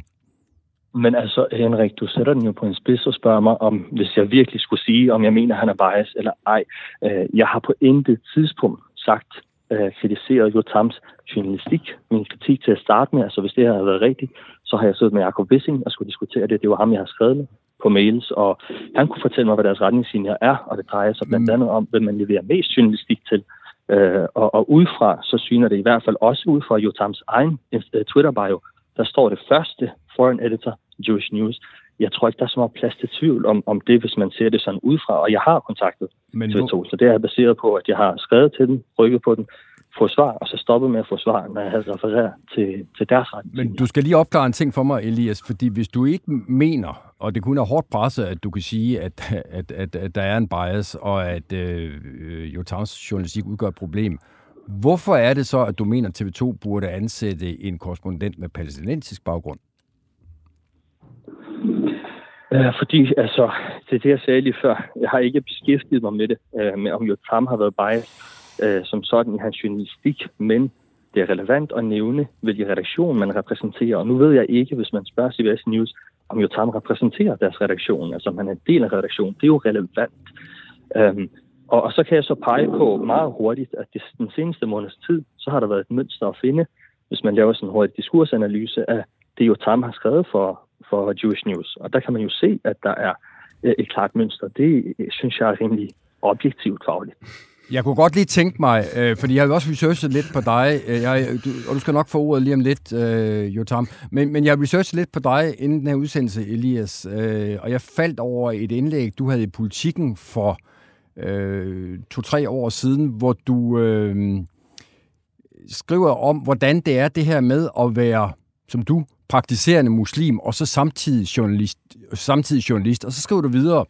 Men altså, Henrik, du sætter den jo på en spids og spørger mig, om hvis jeg virkelig skulle sige, om jeg mener, han er bias eller ej. Øh, jeg har på intet tidspunkt sagt, øh, kritiseret Jotams journalistik. Min kritik til at starte med, altså hvis det her havde været rigtigt, så har jeg siddet med Jacob Wissing og skulle diskutere det. Det var ham, jeg har skrevet med på mails, og han kunne fortælle mig, hvad deres retningslinjer er, og det drejer sig blandt mm. andet om, hvem man leverer mest journalistik til. Øh, og, og udefra, så syner det i hvert fald også ud fra Jotams egen uh, Twitter-bio, der står det første foreign editor, Jewish News. Jeg tror ikke, der er så meget plads til tvivl om, om det, hvis man ser det sådan udefra, og jeg har kontaktet Men TV2, så det er baseret på, at jeg har skrevet til den, rykket på den, få svar, og så stoppe med at få svar, når jeg havde refereret til, til deres ret. Men du skal lige opklare en ting for mig, Elias, fordi hvis du ikke mener, og det kun er hårdt presset, at du kan sige, at, at, at, at der er en bias, og at øh, Jotans journalistik udgør et problem, hvorfor er det så, at du mener, at TV2 burde ansætte en korrespondent med palæstinensisk baggrund? Fordi, altså, det er det, jeg sagde lige før. Jeg har ikke beskæftiget mig med det, øh, med om Jotam har været biased øh, som sådan i hans journalistik, men det er relevant at nævne, hvilken redaktion man repræsenterer. Og nu ved jeg ikke, hvis man spørger CBS News, om Jotam repræsenterer deres redaktion, altså om han er en del af redaktionen. Det er jo relevant. Øhm, og, og så kan jeg så pege på meget hurtigt, at det, den seneste måneds tid, så har der været et mønster at finde, hvis man laver sådan en hurtig diskursanalyse af det, Jotam har skrevet for, for Jewish News. Og der kan man jo se, at der er øh, et klart mønster. Det øh, synes jeg er rimelig objektivt fagligt. Jeg kunne godt lige tænke mig, øh, fordi jeg har jo også researchet lidt på dig, øh, jeg, du, og du skal nok få ordet lige om lidt, øh, Jotam, men, men jeg har researchet lidt på dig inden den her udsendelse, Elias, øh, og jeg faldt over et indlæg, du havde i Politikken for øh, to-tre år siden, hvor du øh, skriver om, hvordan det er det her med at være, som du, praktiserende muslim, og så samtidig journalist, samtidig journalist. Og så skriver du videre,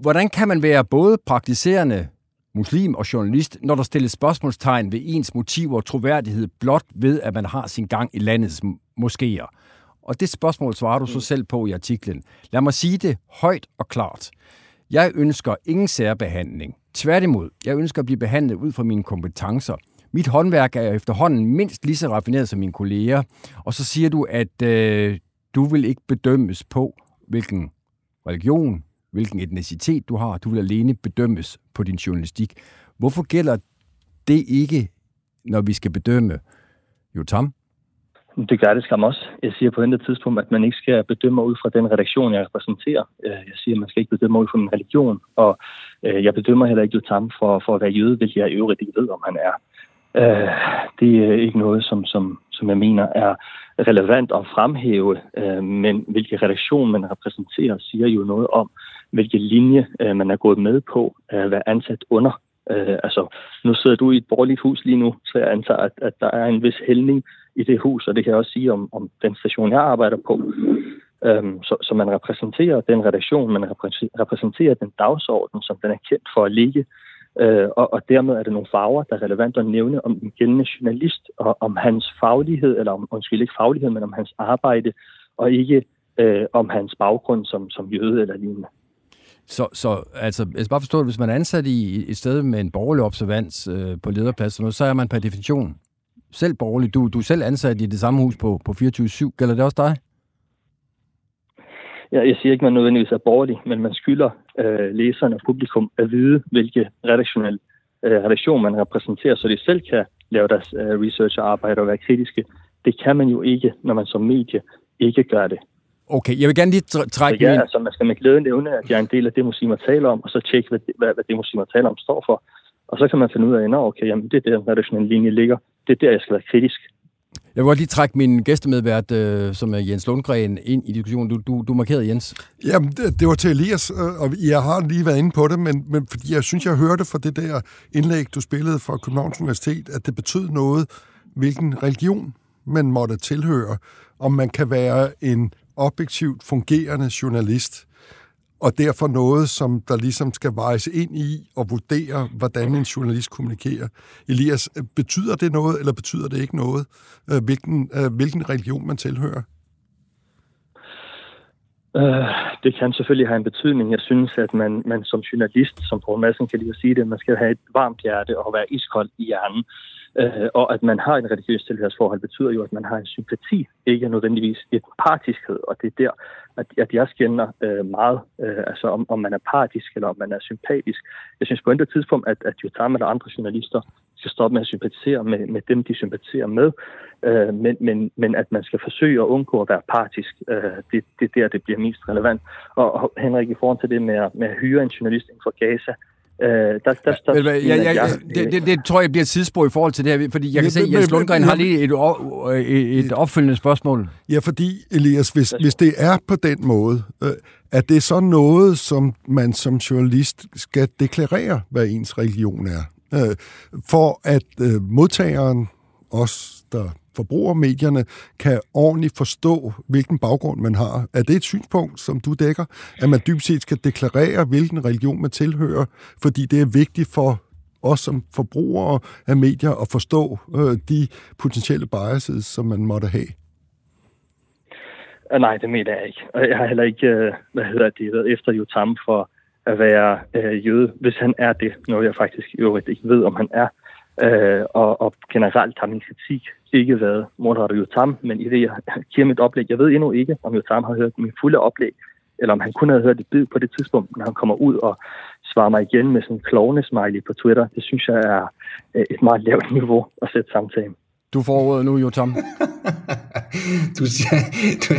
hvordan kan man være både praktiserende muslim og journalist, når der stilles spørgsmålstegn ved ens motiver og troværdighed blot ved, at man har sin gang i landets moskéer. Og det spørgsmål svarer du så selv på i artiklen. Lad mig sige det højt og klart. Jeg ønsker ingen særbehandling. Tværtimod, jeg ønsker at blive behandlet ud fra mine kompetencer. Mit håndværk er efterhånden mindst lige så raffineret som mine kolleger. Og så siger du, at øh, du vil ikke bedømmes på, hvilken religion, hvilken etnicitet du har. Du vil alene bedømmes på din journalistik. Hvorfor gælder det ikke, når vi skal bedømme Jotam? Det gør det skam også. Jeg siger på det tidspunkt, at man ikke skal bedømme ud fra den redaktion, jeg repræsenterer. Øh, jeg siger, at man skal ikke bedømme ud fra min religion, og øh, jeg bedømmer heller ikke Jotam for, for at være jøde, hvilket jeg i øvrigt ikke ved, om han er. Øh, det er ikke noget, som, som, som jeg mener er relevant at fremhæve, men hvilken redaktion man repræsenterer, siger jo noget om, hvilke linje øh, man er gået med på øh, at være ansat under. Øh, altså, nu sidder du i et borgerligt hus lige nu, så jeg antager, at, at der er en vis hældning i det hus, og det kan jeg også sige om, om den station, jeg arbejder på. Øhm, så, så man repræsenterer den redaktion, man repræsenterer den dagsorden, som den er kendt for at ligge, øh, og, og dermed er det nogle farver, der er relevant at nævne om den gældende journalist, og om hans faglighed, eller om, undskyld ikke faglighed, men om hans arbejde, og ikke øh, om hans baggrund som, som jøde eller lignende. Så, så altså, jeg skal bare forstå, at hvis man er ansat i et sted med en borgerlig observans øh, på lederplads, så er man per definition selv borgerlig. Du, du er selv ansat i det samme hus på, på 24-7. Gælder det også dig? Ja, jeg siger ikke, at man nødvendigvis er borgerlig, men man skylder øh, læserne og publikum at vide, hvilke redaktionelle øh, redaktion man repræsenterer, så de selv kan lave deres øh, research og arbejde og være kritiske. Det kan man jo ikke, når man som medie ikke gør det. Okay, jeg vil gerne lige trække ja, min... altså man skal med glæde nævne, at jeg er en del af det, muslimer taler om, og så tjekke, hvad, hvad, hvad det, muslimer taler om, står for. Og så kan man finde ud af, at okay, jamen, det er der, redaktionelle linje ligger. Det er der, jeg skal være kritisk. Jeg vil godt lige trække min gæstemedvært, øh, som er Jens Lundgren, ind i diskussionen. Du, du, du markerede, Jens. Jamen, det, det var til Elias, øh, og jeg har lige været inde på det, men, men fordi jeg synes, jeg hørte fra det der indlæg, du spillede fra Københavns Universitet, at det betød noget, hvilken religion man måtte tilhøre, om man kan være en objektivt fungerende journalist, og derfor noget, som der ligesom skal vejes ind i og vurdere, hvordan en journalist kommunikerer. Elias, øh, betyder det noget, eller betyder det ikke noget, øh, hvilken, øh, hvilken religion man tilhører? Det kan selvfølgelig have en betydning. Jeg synes, at man, man som journalist, som Poul Madsen kan lige sige det, man skal have et varmt hjerte og være iskold i hjernen. Øh, og at man har en religiøs tilhørsforhold betyder jo, at man har en sympati, ikke nødvendigvis et partiskhed. Og det er der, at, at jeg skænder øh, meget, øh, altså om, om man er partisk eller om man er sympatisk. Jeg synes på et tidspunkt, at, at Jotam eller andre journalister skal stoppe med at sympatisere med, med dem, de sympatiserer med, øh, men, men, men at man skal forsøge at undgå at være partisk, øh, det, det er der, det bliver mest relevant. Og, og Henrik, i forhold til det med at, med at hyre en journalist inden for Gaza, Øh, der, der, der, ja, ja, ja, ja, det, det, det tror jeg bliver et tidsspor i forhold til det her, fordi jeg kan se, at Jens Lundgren har lige et, et opfølgende spørgsmål. Ja, fordi Elias, hvis, hvis det er på den måde, øh, er det så noget, som man som journalist skal deklarere, hvad ens religion er? Øh, for at øh, modtageren, os der forbrugermedierne kan ordentligt forstå, hvilken baggrund man har. Er det et synspunkt, som du dækker, at man dybt set skal deklarere, hvilken religion man tilhører, fordi det er vigtigt for os som forbrugere af medier at forstå øh, de potentielle biases, som man måtte have? Ah, nej, det mener jeg ikke. Og jeg har heller ikke, øh, hvad hedder det, været efter Jotam for at være øh, jøde, hvis han er det, noget jeg faktisk i øvrigt ikke ved, om han er. Øh, Øh, og, og generelt har min kritik ikke været målrettet Jotam, men i det, jeg giver mit oplæg, jeg ved endnu ikke, om Jotam har hørt min fulde oplæg, eller om han kun havde hørt det bid på det tidspunkt, når han kommer ud og svarer mig igen med sådan en klovne-smiley på Twitter. Det synes jeg er øh, et meget lavt niveau at sætte samtalen. Du får ordet nu, jo Tom. du, siger, du,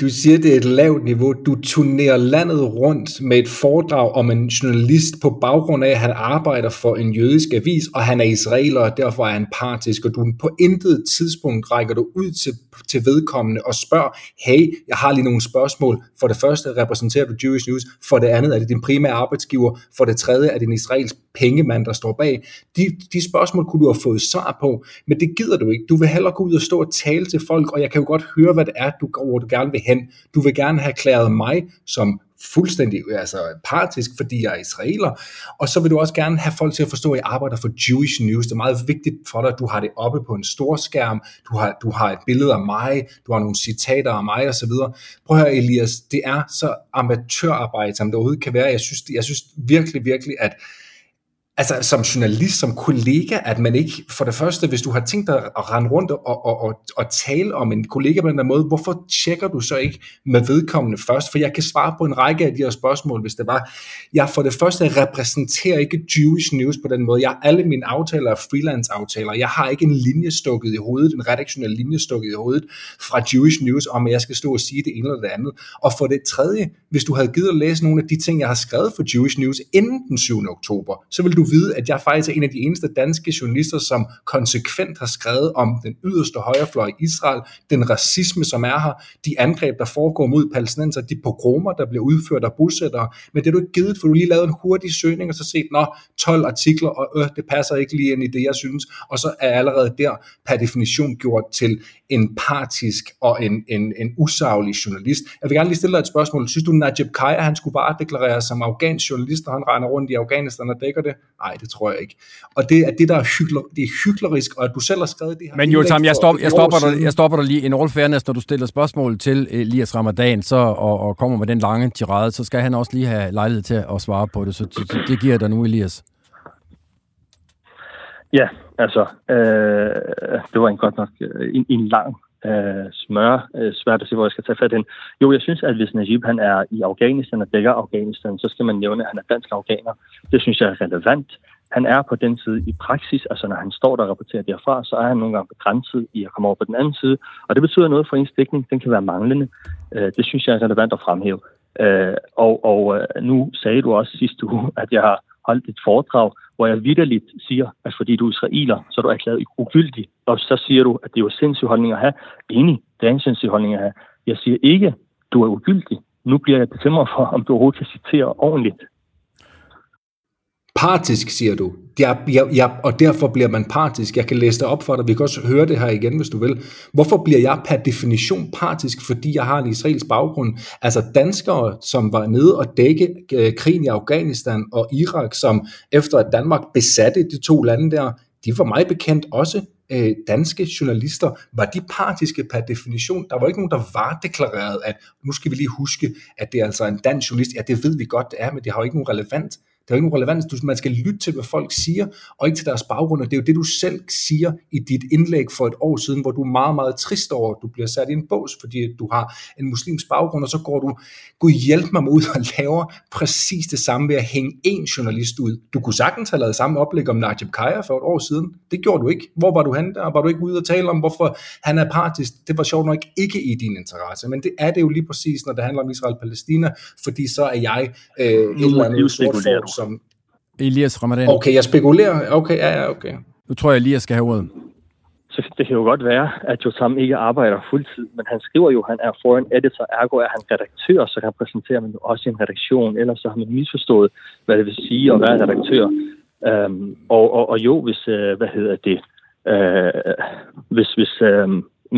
du siger, det er et lavt niveau. Du turnerer landet rundt med et foredrag om en journalist på baggrund af, at han arbejder for en jødisk avis, og han er israeler, og derfor er han partisk, og du på intet tidspunkt rækker du ud til, til vedkommende og spørger, hey, jeg har lige nogle spørgsmål. For det første repræsenterer du Jewish News, for det andet er det din primære arbejdsgiver, for det tredje er det en israelsk pengemand, der står bag. De, de spørgsmål kunne du have fået svar på, men det gider du ikke. Du vil hellere gå ud og stå og tale til folk, og jeg kan jo godt høre, hvad det er, du, hvor du gerne vil hen. Du vil gerne have erklæret mig som fuldstændig altså, partisk, fordi jeg er israeler, og så vil du også gerne have folk til at forstå, at jeg arbejder for Jewish News. Det er meget vigtigt for dig, at du har det oppe på en stor skærm, du har, du har et billede af mig, du har nogle citater af mig osv. Prøv at høre, Elias, det er så amatørarbejde, som det overhovedet kan være. Jeg synes, jeg synes virkelig, virkelig, at altså som journalist, som kollega, at man ikke, for det første, hvis du har tænkt dig at rende rundt og, og, og, og tale om en kollega på den der måde, hvorfor tjekker du så ikke med vedkommende først? For jeg kan svare på en række af de her spørgsmål, hvis det var. Jeg for det første repræsenterer ikke Jewish News på den måde. Jeg alle mine aftaler er freelance-aftaler. Jeg har ikke en linje stukket i hovedet, en redaktionel linje stukket i hovedet fra Jewish News, om at jeg skal stå og sige det ene eller det andet. Og for det tredje, hvis du havde givet at læse nogle af de ting, jeg har skrevet for Jewish News inden den 7. oktober, så vil du vide, at jeg faktisk er en af de eneste danske journalister, som konsekvent har skrevet om den yderste højrefløj i Israel, den racisme, som er her, de angreb, der foregår mod palæstinenser, de pogromer, der bliver udført af bosættere. Men det er du ikke givet, for du lige lavet en hurtig søgning, og så set, nå, 12 artikler, og øh, det passer ikke lige ind i det, jeg synes. Og så er jeg allerede der per definition gjort til en partisk og en, en, en usaglig journalist. Jeg vil gerne lige stille dig et spørgsmål. Synes du, Najib Kaya, han skulle bare deklarere som afghansk journalist, når han render rundt i Afghanistan og dækker det? Nej, det tror jeg ikke. Og det er det, der er, hygler, det er hyklerisk, og at du selv har skrevet det her. Men jo, Tam, jeg, stop, jeg, stopper dig, jeg stopper dig lige. En all fairness, når du stiller spørgsmål til Elias Ramadan så, og, og kommer med den lange tirade, så skal han også lige have lejlighed til at svare på det. Så, så det giver dig nu, Elias. Ja, altså, øh, det var en godt nok øh, en, en lang øh, smør. Øh, svært at se, hvor jeg skal tage fat ind. Jo, jeg synes, at hvis Najib han er i Afghanistan og dækker Afghanistan, så skal man nævne, at han er dansk afghaner. Det synes jeg er relevant. Han er på den side i praksis, altså når han står der og rapporterer derfra, så er han nogle gange begrænset i at komme over på den anden side. Og det betyder noget for ens dækning. Den kan være manglende. Øh, det synes jeg er relevant at fremhæve. Øh, og og øh, nu sagde du også sidste uge, at jeg har holdt et foredrag, hvor jeg vidderligt siger, at fordi du er israeler, så er du erklæret ugyldig. Og så siger du, at det er jo sindssyg holdning at have. Enig, det er en sindssyg holdning at have. Jeg siger ikke, du er ugyldig. Nu bliver jeg bekymret for, om du overhovedet kan citere ordentligt. Partisk, siger du. Ja, ja, ja, og derfor bliver man partisk. Jeg kan læse det op for dig. Vi kan også høre det her igen, hvis du vil. Hvorfor bliver jeg per definition partisk? Fordi jeg har en israelsk baggrund. Altså danskere, som var nede og dække øh, krigen i Afghanistan og Irak, som efter at Danmark besatte de to lande der, de var mig bekendt også øh, danske journalister. Var de partiske per definition? Der var ikke nogen, der var deklareret, at nu skal vi lige huske, at det er altså en dansk journalist. Ja, det ved vi godt, det er, men det har jo ikke nogen relevant. Det Der er jo ingen relevans. Du, man skal lytte til, hvad folk siger, og ikke til deres baggrund. Det er jo det, du selv siger i dit indlæg for et år siden, hvor du er meget, meget trist over, at du bliver sat i en bås, fordi du har en muslimsk baggrund, og så går du, gud hjælp mig ud og laver præcis det samme ved at hænge en journalist ud. Du kunne sagtens have lavet samme oplæg om Najib Kaya for et år siden. Det gjorde du ikke. Hvor var du hen der? Var du ikke ude og tale om, hvorfor han er partisk? Det var sjovt nok ikke i din interesse, men det er det jo lige præcis, når det handler om Israel-Palæstina, fordi så er jeg øh, et eller andet sort som... Elias Ramadan. Okay, jeg spekulerer. Okay, ja, ja, okay. Nu tror jeg, Elias skal have ordet. Så det kan jo godt være, at Jotam ikke arbejder fuldtid, men han skriver jo, at han er foreign editor, ergo er han redaktør, så repræsenterer man jo også en redaktion, ellers så har man misforstået, hvad det vil sige at være redaktør. Um, og, og, og jo, hvis, uh, hvad hedder det, uh, hvis, hvis uh,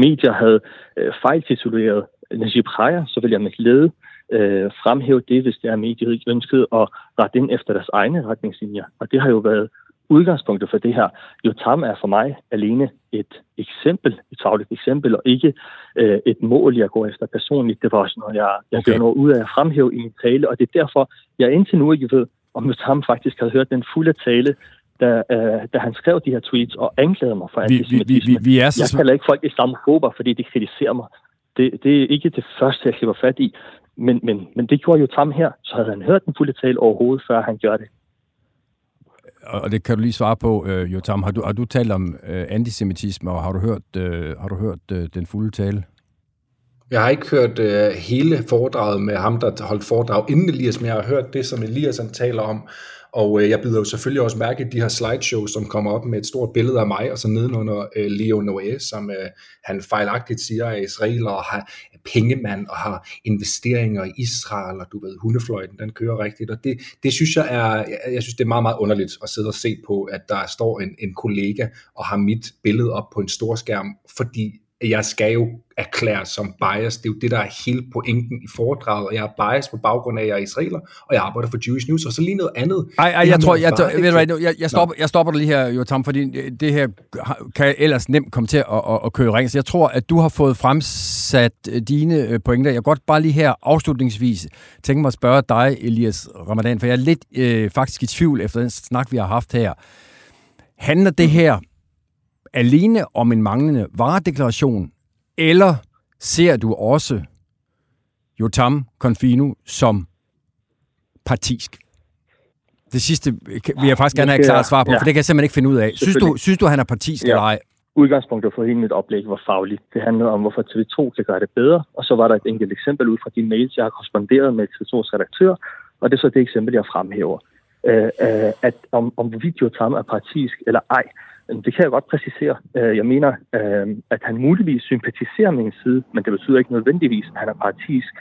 medier havde uh, fejltituleret Najib Raya, så vil jeg med glæde uh, fremhæve det, hvis det er mediet ikke ønskede at rette ind efter deres egne retningslinjer. Og det har jo været udgangspunktet for det her. Jotam er for mig alene et eksempel, et fagligt eksempel, og ikke øh, et mål, jeg går efter personligt. Det var også noget, jeg, jeg okay. gør noget ud af at fremhæve i min tale, og det er derfor, jeg indtil nu ikke ved, om Jotam faktisk havde hørt den fulde tale, da, øh, da han skrev de her tweets og anklagede mig for antisemitisme. Vi, vi, vi er så... Jeg kalder ikke folk islamofober, fordi de kritiserer mig. Det, det er ikke det første, jeg klipper fat i. Men, men, men det gjorde jo Tam her, så havde han hørt den fulde tale overhovedet, før han gjorde det og det kan du lige svare på, øh, Jotam. Har du, har du talt om øh, antisemitisme, og har du hørt, øh, har du hørt øh, den fulde tale? Jeg har ikke hørt øh, hele foredraget med ham, der holdt foredrag inden Elias, men jeg har hørt det, som Elias han taler om, og øh, jeg byder jo selvfølgelig også mærke i de her slideshows, som kommer op med et stort billede af mig, og så nedenunder øh, Leo Noé, som øh, han fejlagtigt siger er israeler og har pengemand og har investeringer i Israel, og du ved, hundefløjten, den kører rigtigt, og det, det synes jeg er, jeg, jeg synes det er meget, meget underligt at sidde og se på, at der står en, en kollega og har mit billede op på en stor skærm, fordi jeg skal jo erklæres som bias. Det er jo det, der er hele pointen i foredraget, og jeg er bias på baggrund af, at jeg er israeler, og jeg arbejder for Jewish News, og så lige noget andet. Ej, ej jeg tror, jeg, ved du hvad, jeg, jeg, stopper, jeg stopper dig lige her, Jotam, fordi det her kan ellers nemt komme til at, at, at køre ring. Så jeg tror, at du har fået fremsat øh, dine øh, pointer. Jeg kan godt bare lige her afslutningsvis tænke mig at spørge dig, Elias Ramadan, for jeg er lidt øh, faktisk i tvivl efter den snak, vi har haft her. Handler det her alene om en manglende varedeklaration, eller ser du også Jotam Confino som partisk? Det sidste vil jeg faktisk gerne have et klart svar på, ja. for det kan jeg simpelthen ikke finde ud af. Synes du, synes du han er partisk ja. eller ej? Udgangspunktet for hele mit oplæg var fagligt. Det handlede om, hvorfor TV2 kan gøre det bedre, og så var der et enkelt eksempel ud fra de mails, jeg har korresponderet med TV2's redaktør, og det er så det eksempel, jeg fremhæver. Øh, øh, at om, om hvorvidt Jotam er partisk eller ej, det kan jeg godt præcisere. Øh, jeg mener, øh, at han muligvis sympatiserer med en side, men det betyder ikke nødvendigvis, at han er partisk.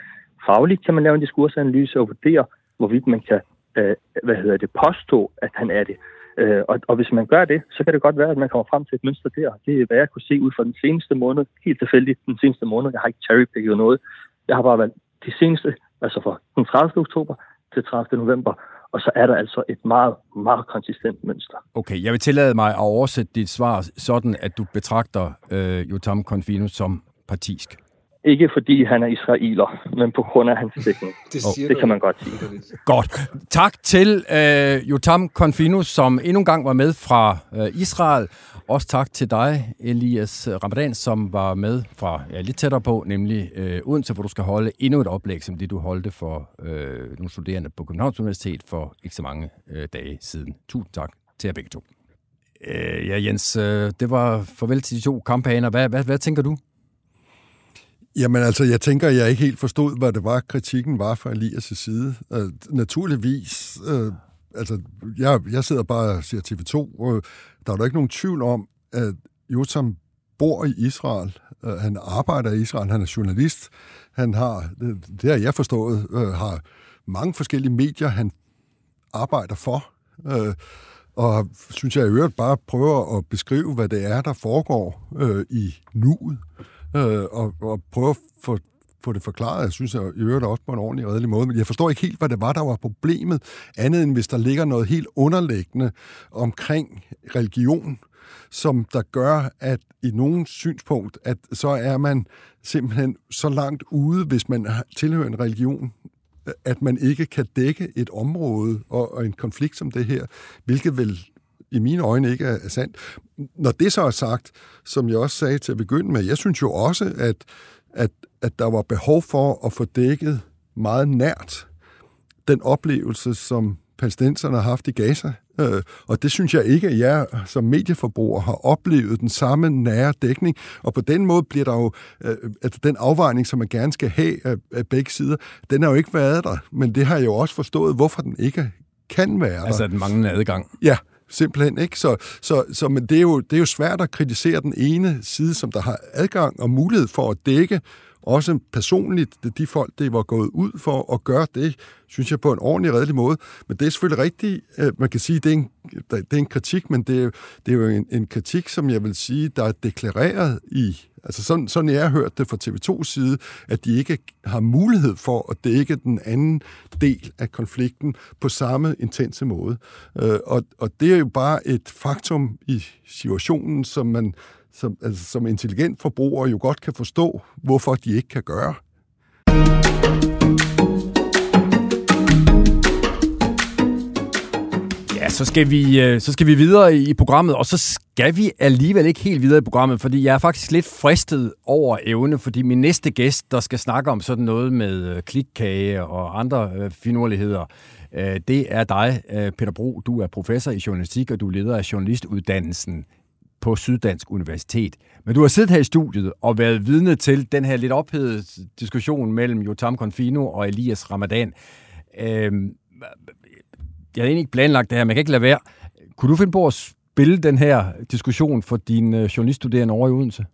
Fagligt kan man lave en diskursanalyse og vurdere, hvorvidt man kan øh, hvad hedder det, påstå, at han er det. Og, og hvis man gør det, så kan det godt være, at man kommer frem til et mønster der. Det er, hvad jeg kunne se ud fra den seneste måned. Helt tilfældigt den seneste måned. Jeg har ikke cherrypicket noget. Jeg har bare valgt de seneste, altså fra den 30. oktober til 30. november og så er der altså et meget, meget konsistent mønster. Okay, jeg vil tillade mig at oversætte dit svar sådan, at du betragter øh, Jotam Confino som partisk. Ikke fordi han er israeler, men på grund af hans dækning. det, oh. det kan man godt sige. Godt. Tak til øh, Jotam Confino, som endnu en gang var med fra øh, Israel. Også tak til dig, Elias Ramadan, som var med fra ja, lidt tættere på, nemlig øh, Odense, hvor du skal holde endnu et oplæg, som det du holdte for øh, nogle studerende på Københavns Universitet for ikke så mange øh, dage siden. Tusind tak til jer begge to. Øh, ja, Jens, øh, det var farvel til de to kampagner. Hvad, hvad, hvad tænker du? Jamen altså, jeg tænker, jeg ikke helt forstod, hvad det var, kritikken var fra Elias' side. Øh, naturligvis, øh, altså, jeg, jeg sidder bare og siger TV2, og der er der ikke nogen tvivl om, at Jotam bor i Israel. øh, han arbejder i Israel, han er journalist. Han har, det, det har jeg forstået, øh, har mange forskellige medier, han arbejder for. øh, og synes jeg i øvrigt bare prøver at beskrive, hvad det er, der foregår øh, i nuet øh, og, og prøve at få, få det forklaret. Jeg synes, jeg øver det også på en ordentlig redelig måde, men jeg forstår ikke helt, hvad det var, der var problemet, andet end hvis der ligger noget helt underliggende omkring religion, som der gør, at i nogen synspunkt, at så er man simpelthen så langt ude, hvis man tilhører en religion, at man ikke kan dække et område og, og en konflikt som det her, hvilket vel i mine øjne ikke er, sandt. Når det så er sagt, som jeg også sagde til at begynde med, jeg synes jo også, at, at, at der var behov for at få dækket meget nært den oplevelse, som palæstinenserne har haft i Gaza. Øh, og det synes jeg ikke, at jeg som medieforbruger har oplevet den samme nære dækning. Og på den måde bliver der jo, øh, altså den afvejning, som man gerne skal have af, af begge sider, den har jo ikke været der. Men det har jeg jo også forstået, hvorfor den ikke kan være der. Altså den manglende adgang. Ja, simpelthen. Ikke? Så, så, så men det, er jo, det er jo svært at kritisere den ene side, som der har adgang og mulighed for at dække også personligt, de folk, det var gået ud for at gøre det, synes jeg, på en ordentlig redelig måde. Men det er selvfølgelig rigtigt. Øh, man kan sige, det er en, det er en kritik, men det er, det er jo en, en kritik, som jeg vil sige, der er deklareret i Altså sådan, sådan jeg har hørt det fra TV2's side, at de ikke har mulighed for at dække den anden del af konflikten på samme intense måde. Øh, og, og det er jo bare et faktum i situationen, som man som, altså, som intelligent forbruger jo godt kan forstå, hvorfor de ikke kan gøre. Ja, så skal, vi, øh, så skal vi videre i programmet, og så skal vi alligevel ikke helt videre i programmet, fordi jeg er faktisk lidt fristet over evne, fordi min næste gæst, der skal snakke om sådan noget med øh, klikkage og andre øh, finurligheder, det er dig, Peter Bro. Du er professor i journalistik, og du er leder af journalistuddannelsen på Syddansk Universitet. Men du har siddet her i studiet og været vidne til den her lidt ophedede diskussion mellem Jotam Confino og Elias Ramadan. Øhm, jeg havde egentlig ikke planlagt det her, men jeg kan ikke lade være. Kunne du finde på at spille den her diskussion for din øh, journaliststuderende over i Odense?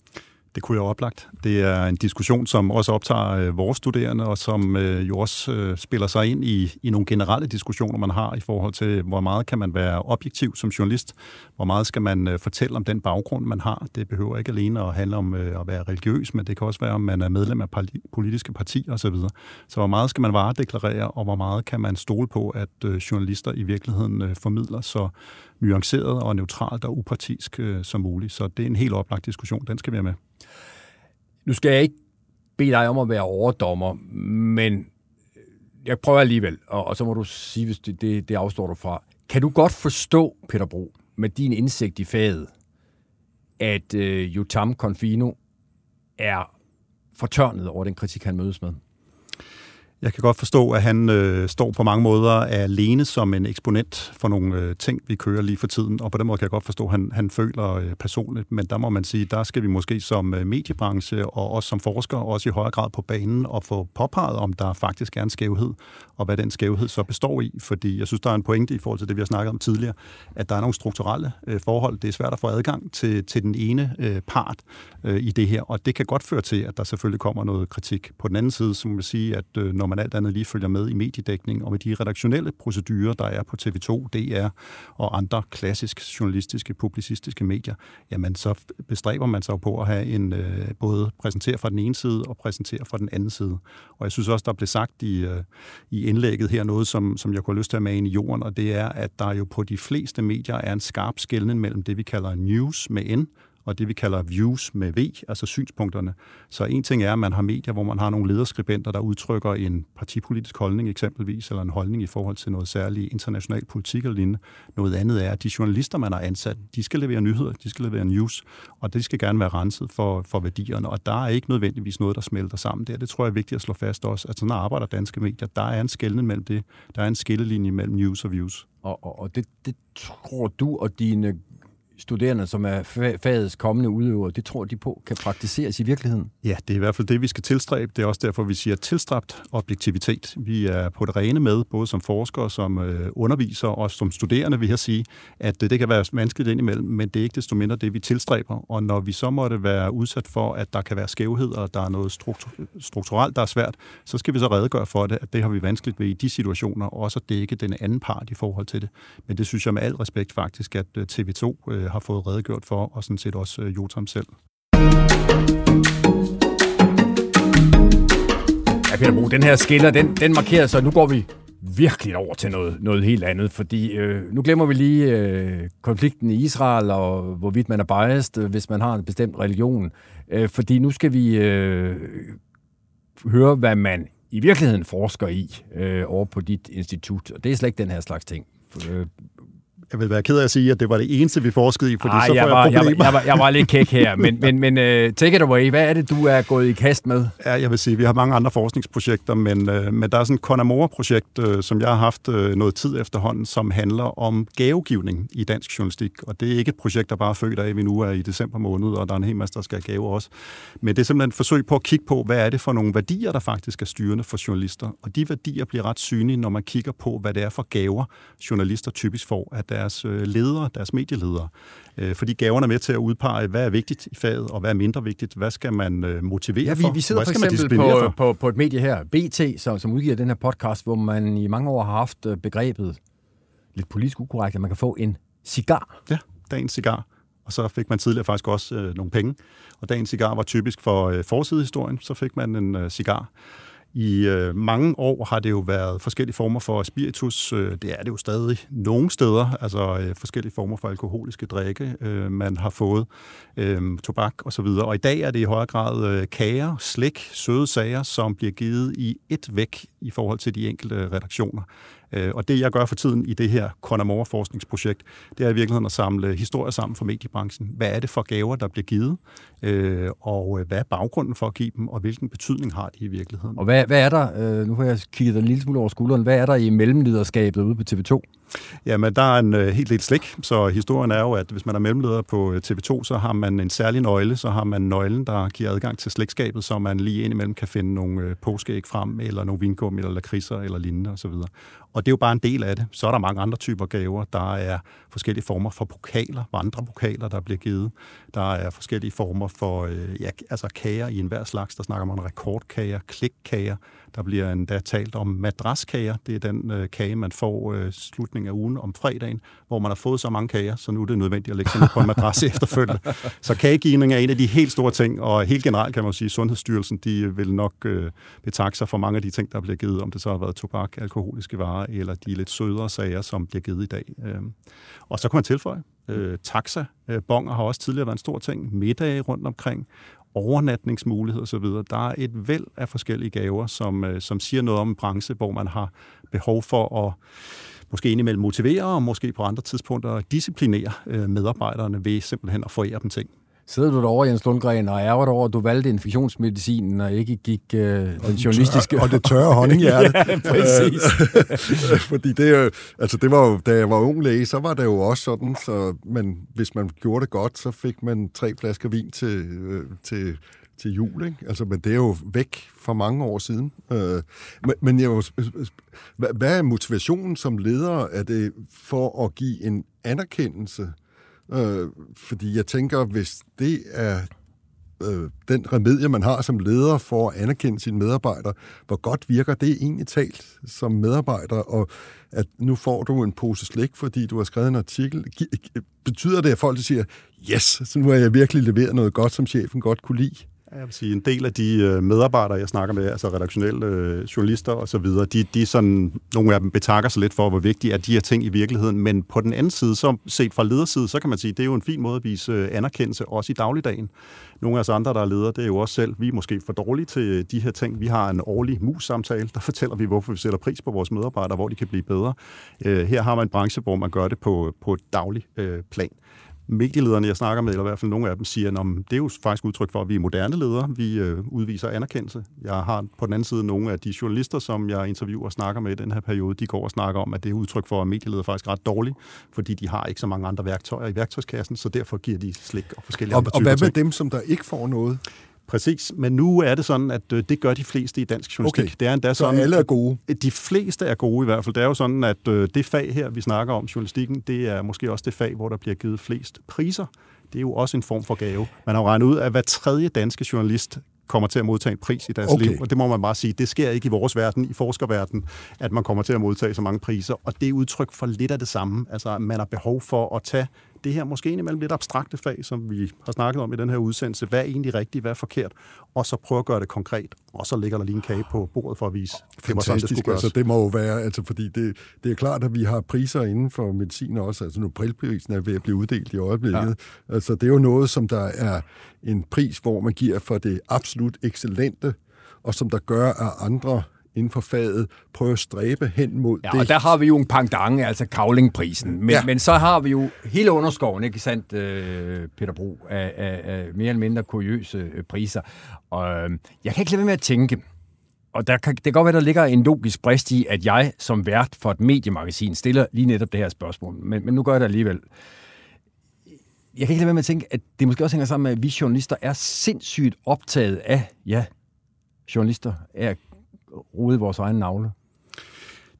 Det kunne jeg oplagt. Det er en diskussion, som også optager øh, vores studerende, og som øh, jo også øh, spiller sig ind i, i nogle generelle diskussioner, man har i forhold til, hvor meget kan man være objektiv som journalist, hvor meget skal man øh, fortælle om den baggrund, man har. Det behøver ikke alene at handle om øh, at være religiøs, men det kan også være, om man er medlem af politiske partier osv. Så, så hvor meget skal man varedeklarere, og hvor meget kan man stole på, at øh, journalister i virkeligheden øh, formidler så nuanceret og neutralt og upartisk øh, som muligt. Så det er en helt oplagt diskussion. Den skal vi have med. Nu skal jeg ikke bede dig om at være overdommer, men jeg prøver alligevel, og, og så må du sige, hvis det, det, det afstår du fra. Kan du godt forstå, Peter Bro, med din indsigt i faget, at øh, Jotam Confino er fortørnet over den kritik, han mødes med? Jeg kan godt forstå, at han øh, står på mange måder alene som en eksponent for nogle øh, ting, vi kører lige for tiden, og på den måde kan jeg godt forstå, at han, han føler øh, personligt, men der må man sige, der skal vi måske som øh, mediebranche og også som forskere også i højere grad på banen og få påpeget, om der faktisk er en skævhed, og hvad den skævhed så består i, fordi jeg synes, der er en pointe i forhold til det, vi har snakket om tidligere, at der er nogle strukturelle øh, forhold. Det er svært at få adgang til, til den ene øh, part øh, i det her, og det kan godt føre til, at der selvfølgelig kommer noget kritik. På den anden side, så må man sige, at øh, når man alt andet lige følger med i mediedækning, og med de redaktionelle procedurer, der er på TV2, DR og andre klassisk journalistiske, publicistiske medier, jamen så bestræber man sig jo på at have en øh, både præsentere fra den ene side og præsentere fra den anden side. Og jeg synes også, der blev sagt i, øh, i indlægget her noget, som, som jeg kunne have lyst til at mane i jorden, og det er, at der jo på de fleste medier er en skarp skældning mellem det, vi kalder news med N, og det vi kalder views med V, altså synspunkterne. Så en ting er, at man har medier, hvor man har nogle lederskribenter, der udtrykker en partipolitisk holdning eksempelvis, eller en holdning i forhold til noget særligt international politik eller lignende. Noget andet er, at de journalister, man har ansat, de skal levere nyheder, de skal levere news, og det skal gerne være renset for, for værdierne, og der er ikke nødvendigvis noget, der smelter sammen der. Det tror jeg er vigtigt at slå fast også, at sådan arbejder danske medier. Der er en skældning mellem det. Der er en skillelinje mellem news og views. Og, og, og det, det tror du og dine studerende, som er fagets kommende udøvere, det tror de på kan praktiseres i virkeligheden? Ja, det er i hvert fald det, vi skal tilstræbe. Det er også derfor, vi siger tilstræbt objektivitet. Vi er på det rene med, både som forskere, som øh, undervisere og som studerende, vil jeg sige, at øh, det kan være vanskeligt indimellem, men det er ikke desto mindre det, vi tilstræber. Og når vi så måtte være udsat for, at der kan være skævheder, og der er noget strukturelt, der er svært, så skal vi så redegøre for det, at det har vi vanskeligt ved i de situationer, og også at dække den anden part i forhold til det. Men det synes jeg med al respekt faktisk, at øh, TV2 Øh, har fået redegjort for, og sådan set også øh, Jotam selv. Ja, Peter Bro, den her skiller, den, den markerer så, nu går vi virkelig over til noget, noget helt andet, fordi øh, nu glemmer vi lige øh, konflikten i Israel, og hvorvidt man er biased, øh, hvis man har en bestemt religion, øh, fordi nu skal vi øh, høre, hvad man i virkeligheden forsker i øh, over på dit institut. Og det er slet ikke den her slags ting. Øh, jeg vil være ked af at sige, at det var det eneste, vi forskede i, fordi Ej, så får jeg, jeg, var, problemer. jeg, var, jeg, var, jeg var lidt kæk her, men, men, men uh, take it away. Hvad er det, du er gået i kast med? Ja, jeg vil sige, vi har mange andre forskningsprojekter, men, uh, men der er sådan et Conamora-projekt, uh, som jeg har haft uh, noget tid efterhånden, som handler om gavegivning i dansk journalistik. Og det er ikke et projekt, der bare er født af, at vi nu er i december måned, og der er en hel masse, der skal have gave også. Men det er simpelthen et forsøg på at kigge på, hvad er det for nogle værdier, der faktisk er styrende for journalister. Og de værdier bliver ret synlige, når man kigger på, hvad det er for gaver, journalister typisk får af deres ledere, deres medieledere. Fordi gaverne er med til at udpege, hvad er vigtigt i faget, og hvad er mindre vigtigt. Hvad skal man motivere ja, vi, for? Vi sidder hvad for eksempel på, på, på et medie her, BT, som, som udgiver den her podcast, hvor man i mange år har haft begrebet, lidt politisk ukorrekt, at man kan få en cigar. Ja, dagens cigar. Og så fik man tidligere faktisk også øh, nogle penge. Og dagens cigar var typisk for øh, forsidehistorien, så fik man en øh, cigar. I øh, mange år har det jo været forskellige former for spiritus. Øh, det er det jo stadig nogle steder, altså øh, forskellige former for alkoholiske drikke, øh, man har fået, øh, tobak osv. Og, og i dag er det i højere grad øh, kager, slik, søde sager, som bliver givet i et væk i forhold til de enkelte redaktioner. Og det, jeg gør for tiden i det her Conamore-forskningsprojekt, det er i virkeligheden at samle historier sammen fra mediebranchen. Hvad er det for gaver, der bliver givet? Og hvad er baggrunden for at give dem? Og hvilken betydning har de i virkeligheden? Og hvad, hvad er der, nu har jeg kigget en lille smule over skulderen, hvad er der i mellemlederskabet ude på TV2? Jamen, der er en uh, helt lidt slik, så historien er jo, at hvis man er mellemleder på TV2, så har man en særlig nøgle, så har man nøglen, der giver adgang til slægtskabet, så man lige indimellem kan finde nogle uh, påskeæg frem, eller nogle vingum, eller lakridser, eller lignende osv. Og det er jo bare en del af det. Så er der mange andre typer gaver. Der er forskellige former for pokaler, vandrepokaler, der bliver givet. Der er forskellige former for øh, ja, altså kager i enhver slags. Der snakker man om rekordkager, klikkager. Der bliver endda talt om madraskager. Det er den øh, kage, man får øh, slutningen af ugen om fredagen, hvor man har fået så mange kager, så nu er det nødvendigt at lægge sig ned på en madras efterfølgende. Så kagegivning er en af de helt store ting, og helt generelt kan man sige, at Sundhedsstyrelsen de vil nok øh, betakke sig for mange af de ting, der bliver givet, om det så har været tobak, alkoholiske varer, eller de lidt sødere sager, som bliver givet i dag. Og så kan man tilføje, øh, taxa, øh, bonger har også tidligere været en stor ting, middage rundt omkring, overnatningsmuligheder osv. Der er et væld af forskellige gaver, som, øh, som siger noget om en branche, hvor man har behov for at måske indimellem motivere, og måske på andre tidspunkter disciplinere øh, medarbejderne ved simpelthen at forære dem ting. Sidder du derovre, Jens Lundgren, og ærger dig over, at du valgte infektionsmedicinen og ikke gik øh, den journalistiske... Tør, og det tørre honninghjerte. ja, præcis. Fordi det, altså det var jo, da jeg var ung læge, så var det jo også sådan, så man, hvis man gjorde det godt, så fik man tre flasker vin til, øh, til til jul, ikke? Altså, men det er jo væk for mange år siden. Øh, men, men jeg, hvad, hvad er motivationen som leder? Er det for at give en anerkendelse Øh, fordi jeg tænker, hvis det er øh, den remedie, man har som leder for at anerkende sine medarbejdere, hvor godt virker det egentlig talt som medarbejder, og at nu får du en pose slik, fordi du har skrevet en artikel. Betyder det, at folk siger, yes, så nu har jeg virkelig leveret noget godt, som chefen godt kunne lide? Jeg vil sige, en del af de øh, medarbejdere, jeg snakker med, altså redaktionelle øh, journalister og så videre, de, de sådan, nogle af dem betakker sig lidt for, hvor vigtige er de her ting i virkeligheden. Men på den anden side, så set fra lederside, så kan man sige, det er jo en fin måde at vise øh, anerkendelse, også i dagligdagen. Nogle af os andre, der er ledere, det er jo også selv, vi er måske for dårlige til øh, de her ting. Vi har en årlig mus-samtale, der fortæller vi, hvorfor vi sætter pris på vores medarbejdere, hvor de kan blive bedre. Her har man en branche, hvor man gør det på, på et plan medielederne, jeg snakker med, eller i hvert fald nogle af dem, siger, at det er jo faktisk udtryk for, at vi er moderne ledere. Vi øh, udviser anerkendelse. Jeg har på den anden side nogle af de journalister, som jeg interviewer og snakker med i den her periode, de går og snakker om, at det er udtryk for, at medieledere er faktisk ret dårlige, fordi de har ikke så mange andre værktøjer i værktøjskassen, så derfor giver de slik og forskellige og, andre Og hvad med ting. dem, som der ikke får noget? Præcis, men nu er det sådan, at øh, det gør de fleste i dansk journalistik. Okay. Det er endda så sådan, alle er gode? De fleste er gode i hvert fald. Det er jo sådan, at øh, det fag her, vi snakker om, journalistikken, det er måske også det fag, hvor der bliver givet flest priser. Det er jo også en form for gave. Man har regnet ud, at hver tredje danske journalist kommer til at modtage en pris i deres okay. liv. Og det må man bare sige, det sker ikke i vores verden, i forskerverden, at man kommer til at modtage så mange priser. Og det er udtryk for lidt af det samme. Altså, man har behov for at tage det her måske indimellem lidt abstrakte fag, som vi har snakket om i den her udsendelse. Hvad er egentlig rigtigt, hvad er forkert? Og så prøve at gøre det konkret. Og så ligger der lige en kage på bordet for at vise, det var sådan, det skulle altså, det må jo være, altså, fordi det, det er klart, at vi har priser inden for medicin også. Altså, Nobelprisen er ved at blive uddelt i øjeblikket. Ja. Altså, det er jo noget, som der er en pris, hvor man giver for det absolut excellente, og som der gør, at andre inden for faget prøve at stræbe hen mod ja, det. og der har vi jo en pangdange, altså kavlingprisen. Men, ja. men så har vi jo hele underskoven, ikke sandt, øh, Peter Bro, af, af, af mere eller mindre kuriøse øh, priser. Og øh, jeg kan ikke lade være med at tænke, og der kan, det kan godt være, der ligger en logisk brist i, at jeg som vært for et mediemagasin stiller lige netop det her spørgsmål. Men, men nu gør jeg det alligevel. Jeg kan ikke lade være med at tænke, at det måske også hænger sammen med, at vi journalister er sindssygt optaget af, ja, journalister er rode vores egen navle.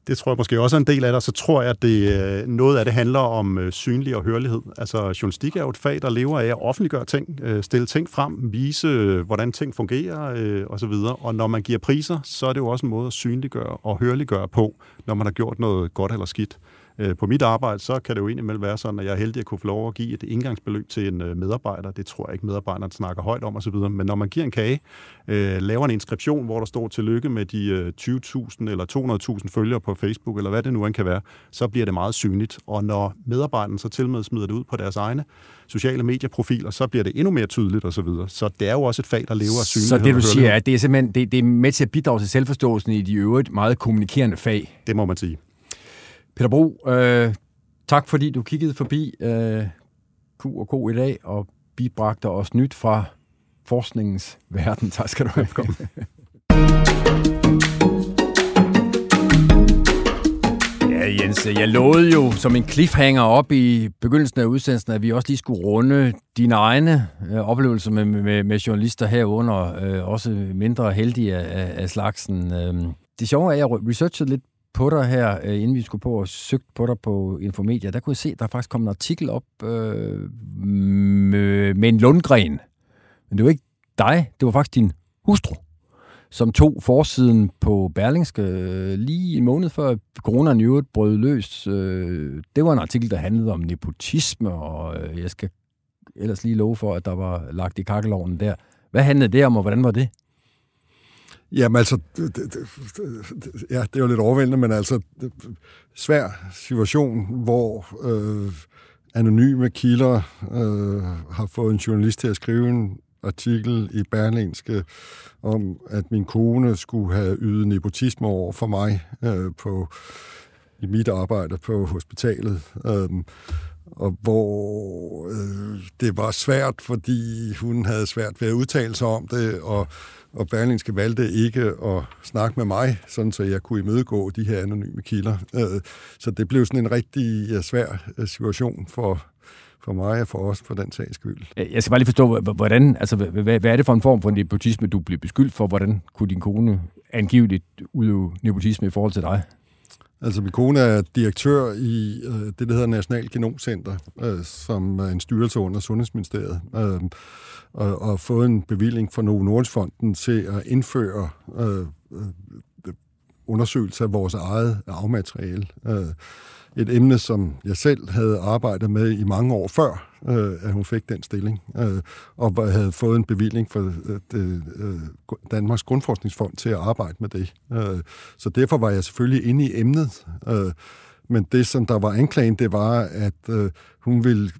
Det tror jeg måske også er en del af det, så tror jeg, at det, øh, noget af det handler om øh, synlig og hørlighed. Altså, journalistik er jo et fag, der lever af at offentliggøre ting, øh, stille ting frem, vise, hvordan ting fungerer osv. Og når man giver priser, så er det jo også en måde at synliggøre og hørliggøre på, når man har gjort noget godt eller skidt. Øh, på mit arbejde, så kan det jo indimellem være sådan, at jeg er heldig at kunne få lov at give et indgangsbeløb til en øh, medarbejder. Det tror jeg ikke, medarbejderen snakker højt om osv. Men når man giver en kage, øh, laver en inskription, hvor der står tillykke med de øh, 20.000 eller 200.000 følgere på Facebook, eller hvad det nu end kan være, så bliver det meget synligt. Og når medarbejderen så til med smider det ud på deres egne sociale medieprofiler, så bliver det endnu mere tydeligt osv. Så, så det er jo også et fag, der lever af synlighed. Så det, du siger, er, at det er simpelthen det, det er med til at bidrage til selvforståelsen i de øvrigt meget kommunikerende fag? Det må man sige. Peter Bro, øh, tak fordi du kiggede forbi øh, Q&K i dag og bibragte os nyt fra forskningens verden. Tak skal du have. Ja, Jens, jeg lovede jo som en cliffhanger op i begyndelsen af udsendelsen, at vi også lige skulle runde dine egne øh, oplevelser med, med, med journalister herunder, øh, også mindre heldige af, af slagsen. Øh, det sjove er, at jeg researchede lidt på dig her, øh, inden vi skulle på og søgte på dig på Infomedia, der kunne jeg se, at der faktisk kom en artikel op øh, med, med en lundgren. Men det var ikke dig, det var faktisk din hustru, som tog forsiden på Berlingske øh, lige en måned før corona i øvrigt brød løs. Øh, det var en artikel, der handlede om nepotisme, og øh, jeg skal ellers lige love for, at der var lagt i kakkeloven der. Hvad handlede det om, og hvordan var det? Jamen altså, det, det, det, ja, det er jo lidt overvældende, men altså, det, svær situation, hvor øh, anonyme kilder øh, har fået en journalist til at skrive en artikel i Berlingske om, at min kone skulle have ydet nepotisme over for mig øh, på i mit arbejde på hospitalet. Øh, og hvor øh, det var svært, fordi hun havde svært ved at udtale sig om det, og og Berlingske valgte ikke at snakke med mig, sådan så jeg kunne imødegå de her anonyme kilder. Øh, så det blev sådan en rigtig svær øh, situation for, for mig og for os, for den sags skyld. Jeg skal bare lige forstå, hvordan, altså, hvad, hvad er det for en form for nepotisme, du bliver beskyldt for? Hvordan kunne din kone angiveligt udøve nepotisme i forhold til dig? Altså, min kone er direktør i øh, det, der hedder National Genomcenter, øh, som er en styrelse under Sundhedsministeriet, øh, og, og fået en bevilling fra Novo Nordisk-fonden til at indføre øh, øh undersøgelser af vores eget afmateriale. Øh, et emne, som jeg selv havde arbejdet med i mange år før, øh, at hun fik den stilling, øh, og havde fået en bevilling fra øh, øh, Danmarks Grundforskningsfond til at arbejde med det. Øh, så derfor var jeg selvfølgelig inde i emnet. Øh, men det, som der var anklagen, det var, at øh, hun ville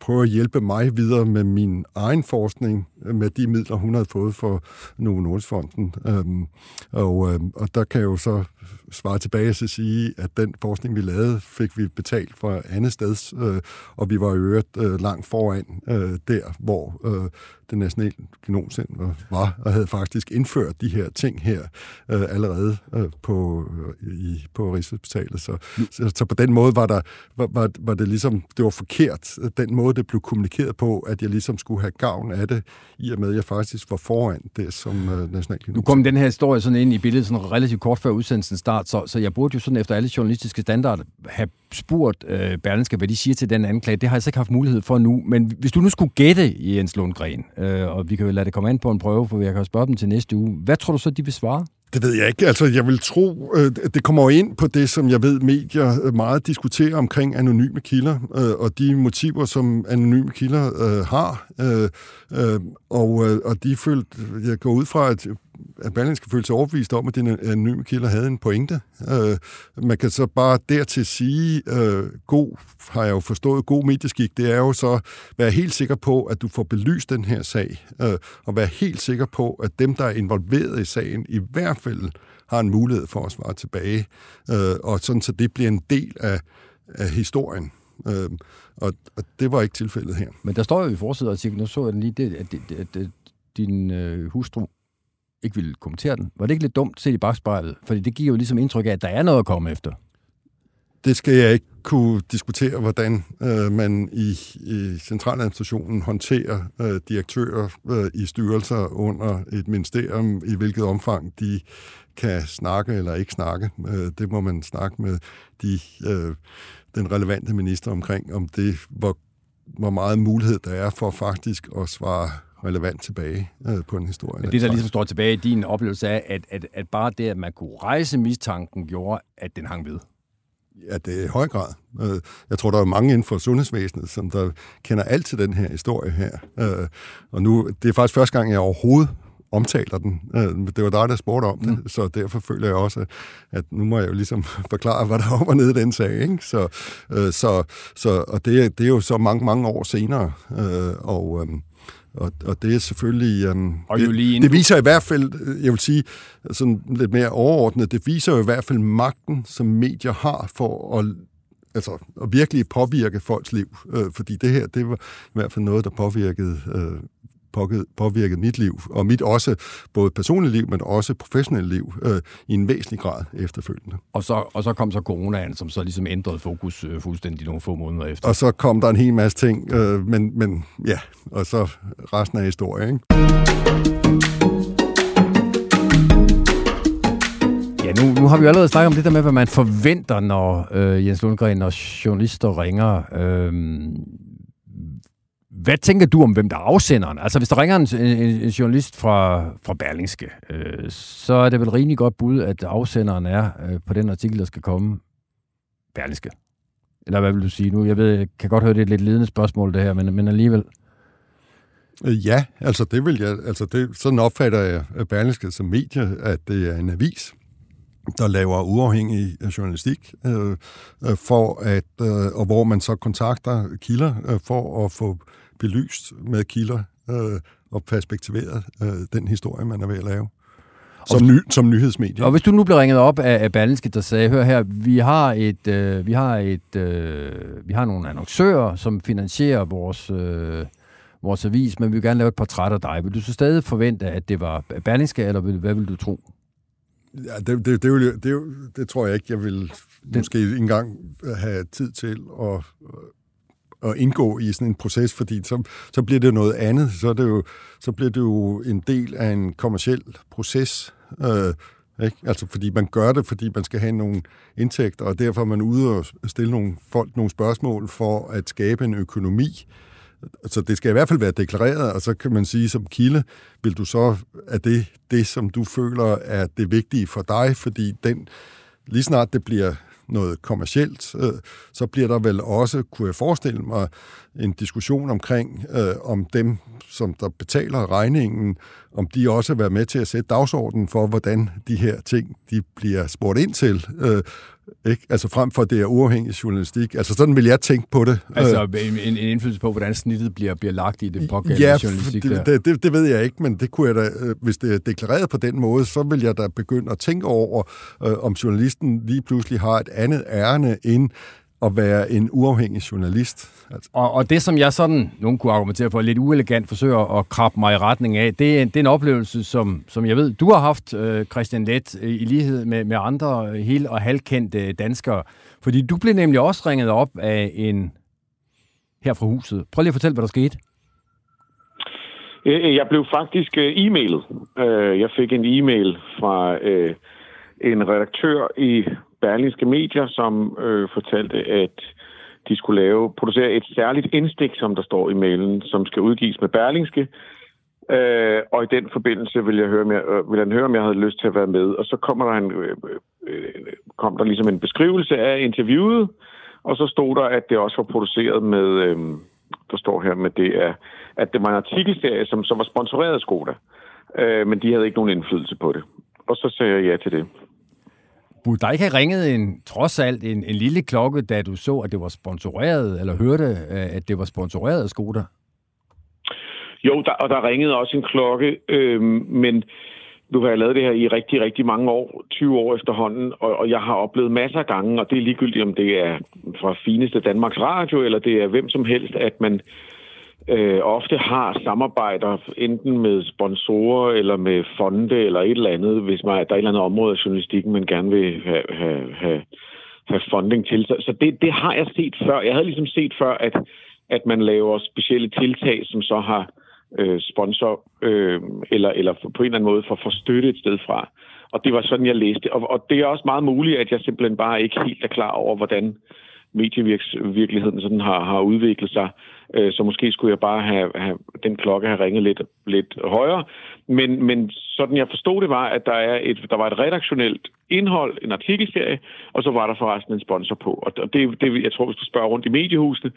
prøve at hjælpe mig videre med min egen forskning, øh, med de midler, hun havde fået for Novo Nordisk-fonden. Øhm, og, øhm, og der kan jeg jo så svare tilbage og sige, at den forskning, vi lavede, fik vi betalt fra andet sted, øh, og vi var i øvrigt øh, langt foran øh, der, hvor øh, det nationale genomcenter var, og havde faktisk indført de her ting her øh, allerede øh, på, øh, i, på Rigshospitalet. Så, så, så på den måde var, der, var, var, var det ligesom, det var forkert, den måde, det blev kommunikeret på, at jeg ligesom skulle have gavn af det, i og med, at jeg faktisk var foran det som øh, national Nu kom den her historie sådan ind i billedet sådan relativt kort før udsendelsen start, så, så jeg burde jo sådan efter alle journalistiske standarder have spurgt øh, Berlingske, hvad de siger til den anklage. Det har jeg så ikke haft mulighed for nu. Men hvis du nu skulle gætte, Jens Lundgren, øh, og vi kan jo lade det komme an på en prøve, for jeg kan jo spørge dem til næste uge, hvad tror du så, de vil svare? Det ved jeg ikke. Altså, jeg vil tro, øh, det kommer ind på det, som jeg ved, medier meget diskuterer omkring anonyme kilder, øh, og de motiver, som anonyme kilder øh, har. Øh, øh, og, øh, og de følte, jeg går ud fra, at at Berlingske følte sig overbevist om, at den anonyme kilder havde en pointe. Øh, man kan så bare dertil sige, øh, god, har jeg jo forstået, god medieskik, det er jo så at være helt sikker på, at du får belyst den her sag, øh, og være helt sikker på, at dem, der er involveret i sagen, i hvert fald har en mulighed for at svare tilbage. Øh, og sådan, så det bliver en del af, af historien. Øh, og, og det var ikke tilfældet her. Men der står jo i forsiden artiklen, nu så jeg den lige, det, at, at, at, at din øh, hustru ikke ville kommentere den. Var det ikke lidt dumt set i bagspejlet? Fordi det giver jo ligesom indtryk af, at der er noget at komme efter. Det skal jeg ikke kunne diskutere, hvordan øh, man i, i centraladministrationen håndterer øh, direktører øh, i styrelser under et ministerium, i hvilket omfang de kan snakke eller ikke snakke. Øh, det må man snakke med de, øh, den relevante minister omkring, om det, hvor, hvor meget mulighed der er for faktisk at svare relevant tilbage øh, på en historie. Men det, der ligesom står tilbage i din oplevelse af, at, at, at bare det, at man kunne rejse mistanken, gjorde, at den hang ved. Ja, det er i høj grad. Øh, jeg tror, der er mange inden for sundhedsvæsenet, som der kender alt til den her historie her. Øh, og nu, det er faktisk første gang, jeg overhovedet omtaler den. Det var dig, der spurgte om det, mm. så derfor føler jeg også, at nu må jeg jo ligesom forklare, hvad der er op og ned i den sag. Ikke? Så, så, så, og det, det er jo så mange, mange år senere, og, øhm, og, og det er selvfølgelig... Um, og det, lige det viser i hvert fald, jeg vil sige, sådan lidt mere overordnet, det viser jo i hvert fald magten, som medier har for at altså, at virkelig påvirke folks liv. Øh, fordi det her, det var i hvert fald noget, der påvirkede øh, påvirket mit liv, og mit også både personlige liv, men også professionelle liv, øh, i en væsentlig grad efterfølgende. Og så, og så kom så coronaen, som så ligesom ændrede fokus øh, fuldstændig nogle få måneder efter. Og så kom der en hel masse ting, øh, men, men ja, og så resten af historien, ikke? Ja, nu, nu har vi jo allerede snakket om det der med, hvad man forventer, når øh, Jens Lundgren og journalister ringer. Øh, hvad tænker du om, hvem der er afsenderen? Altså, hvis der ringer en, en, en journalist fra, fra Berlingske, øh, så er det vel rimelig godt bud, at afsenderen er øh, på den artikel, der skal komme Berlingske. Eller hvad vil du sige nu? Jeg ved, jeg kan godt høre, det er et lidt ledende spørgsmål, det her, men, men alligevel... Øh, ja, altså det vil jeg, altså det, sådan opfatter jeg øh, Berlingske som medie, at det er en avis, der laver uafhængig øh, journalistik, øh, for at, øh, og hvor man så kontakter kilder øh, for at få belyst med kilder øh, og perspektiveret øh, den historie, man er ved at lave. Som, ny, som nyhedsmedie. Og hvis du nu bliver ringet op af, af Berlinske, der sagde, hør her, vi har et, øh, vi har et, øh, vi har nogle annoncører, som finansierer vores, øh, vores avis, men vi vil gerne lave et portræt af dig. Vil du så stadig forvente, at det var Berlinske, eller vil, hvad vil du tro? Ja, det, det, det, vil, det, det tror jeg ikke, jeg vil måske engang have tid til at, at indgå i sådan en proces, fordi så, så bliver det noget andet. Så, er det jo, så bliver det jo en del af en kommersiel proces. Øh, ikke? Altså, fordi man gør det, fordi man skal have nogle indtægter, og derfor er man ude og stille nogle folk nogle spørgsmål for at skabe en økonomi. Så det skal i hvert fald være deklareret, og så kan man sige som kilde, vil du så, er det det, som du føler er det vigtige for dig, fordi den, lige snart det bliver noget kommercielt, øh, så bliver der vel også, kunne jeg forestille mig, en diskussion omkring, øh, om dem, som der betaler regningen, om de også vil være med til at sætte dagsordenen for, hvordan de her ting de bliver spurgt ind til, øh, ikke? Altså frem for, at det er uafhængig journalistik. Altså sådan vil jeg tænke på det. Altså en, en indflydelse på, hvordan snittet bliver, bliver lagt i det pågældende ja, journalistik det, det, det, det ved jeg ikke, men det kunne jeg da, øh, hvis det er deklareret på den måde, så vil jeg da begynde at tænke over, øh, om journalisten lige pludselig har et andet ærne end at være en uafhængig journalist. Altså. Og, og det, som jeg sådan, nogen kunne argumentere for, lidt uelegant forsøger at krabbe mig i retning af, det er, det er en oplevelse, som, som jeg ved, du har haft, øh, Christian Let, øh, i lighed med, med andre hel- og halvkendte danskere. Fordi du blev nemlig også ringet op af en her fra huset. Prøv lige at fortælle, hvad der skete. Øh, jeg blev faktisk e-mailet. Jeg fik en e-mail fra en redaktør i Berlingske Medier, som øh, fortalte, at de skulle lave, producere et særligt indstik, som der står i mailen, som skal udgives med Berlingske. Øh, og i den forbindelse ville, jeg høre, om jeg, øh, han høre, om jeg havde lyst til at være med. Og så kommer der en, øh, øh, kom der ligesom en beskrivelse af interviewet, og så stod der, at det også var produceret med, øh, der står her med det, er, at det var en artikelserie, som, som var sponsoreret af Skoda. Øh, men de havde ikke nogen indflydelse på det. Og så sagde jeg ja til det. Burde der ikke have ringet en, trods alt en, en lille klokke, da du så, at det var sponsoreret, eller hørte, øh, at det var sponsoreret af Skoda? Jo, der, og der ringede også en klokke, øh, men nu har jeg lavet det her i rigtig, rigtig mange år, 20 år efterhånden, og, og jeg har oplevet masser af gange, og det er ligegyldigt, om det er fra fineste Danmarks Radio, eller det er hvem som helst, at man øh, ofte har samarbejder enten med sponsorer eller med fonde eller et eller andet, hvis man, der er et eller andet område af journalistikken, man gerne vil have, have, have, have funding til. Så, så det, det har jeg set før. Jeg havde ligesom set før, at, at man laver specielle tiltag, som så har øh, sponsor øh, eller, eller på en eller anden måde for, for støtte et sted fra. Og det var sådan, jeg læste. Og, og det er også meget muligt, at jeg simpelthen bare ikke helt er klar over, hvordan medievirkeligheden sådan har, har udviklet sig. Øh, så måske skulle jeg bare have, have den klokke have ringet lidt, lidt højere. Men, men sådan jeg forstod det var, at der, er et, der var et redaktionelt indhold, en artikelserie, og så var der forresten en sponsor på. Og det, det jeg tror, hvis du spørger rundt i mediehusene,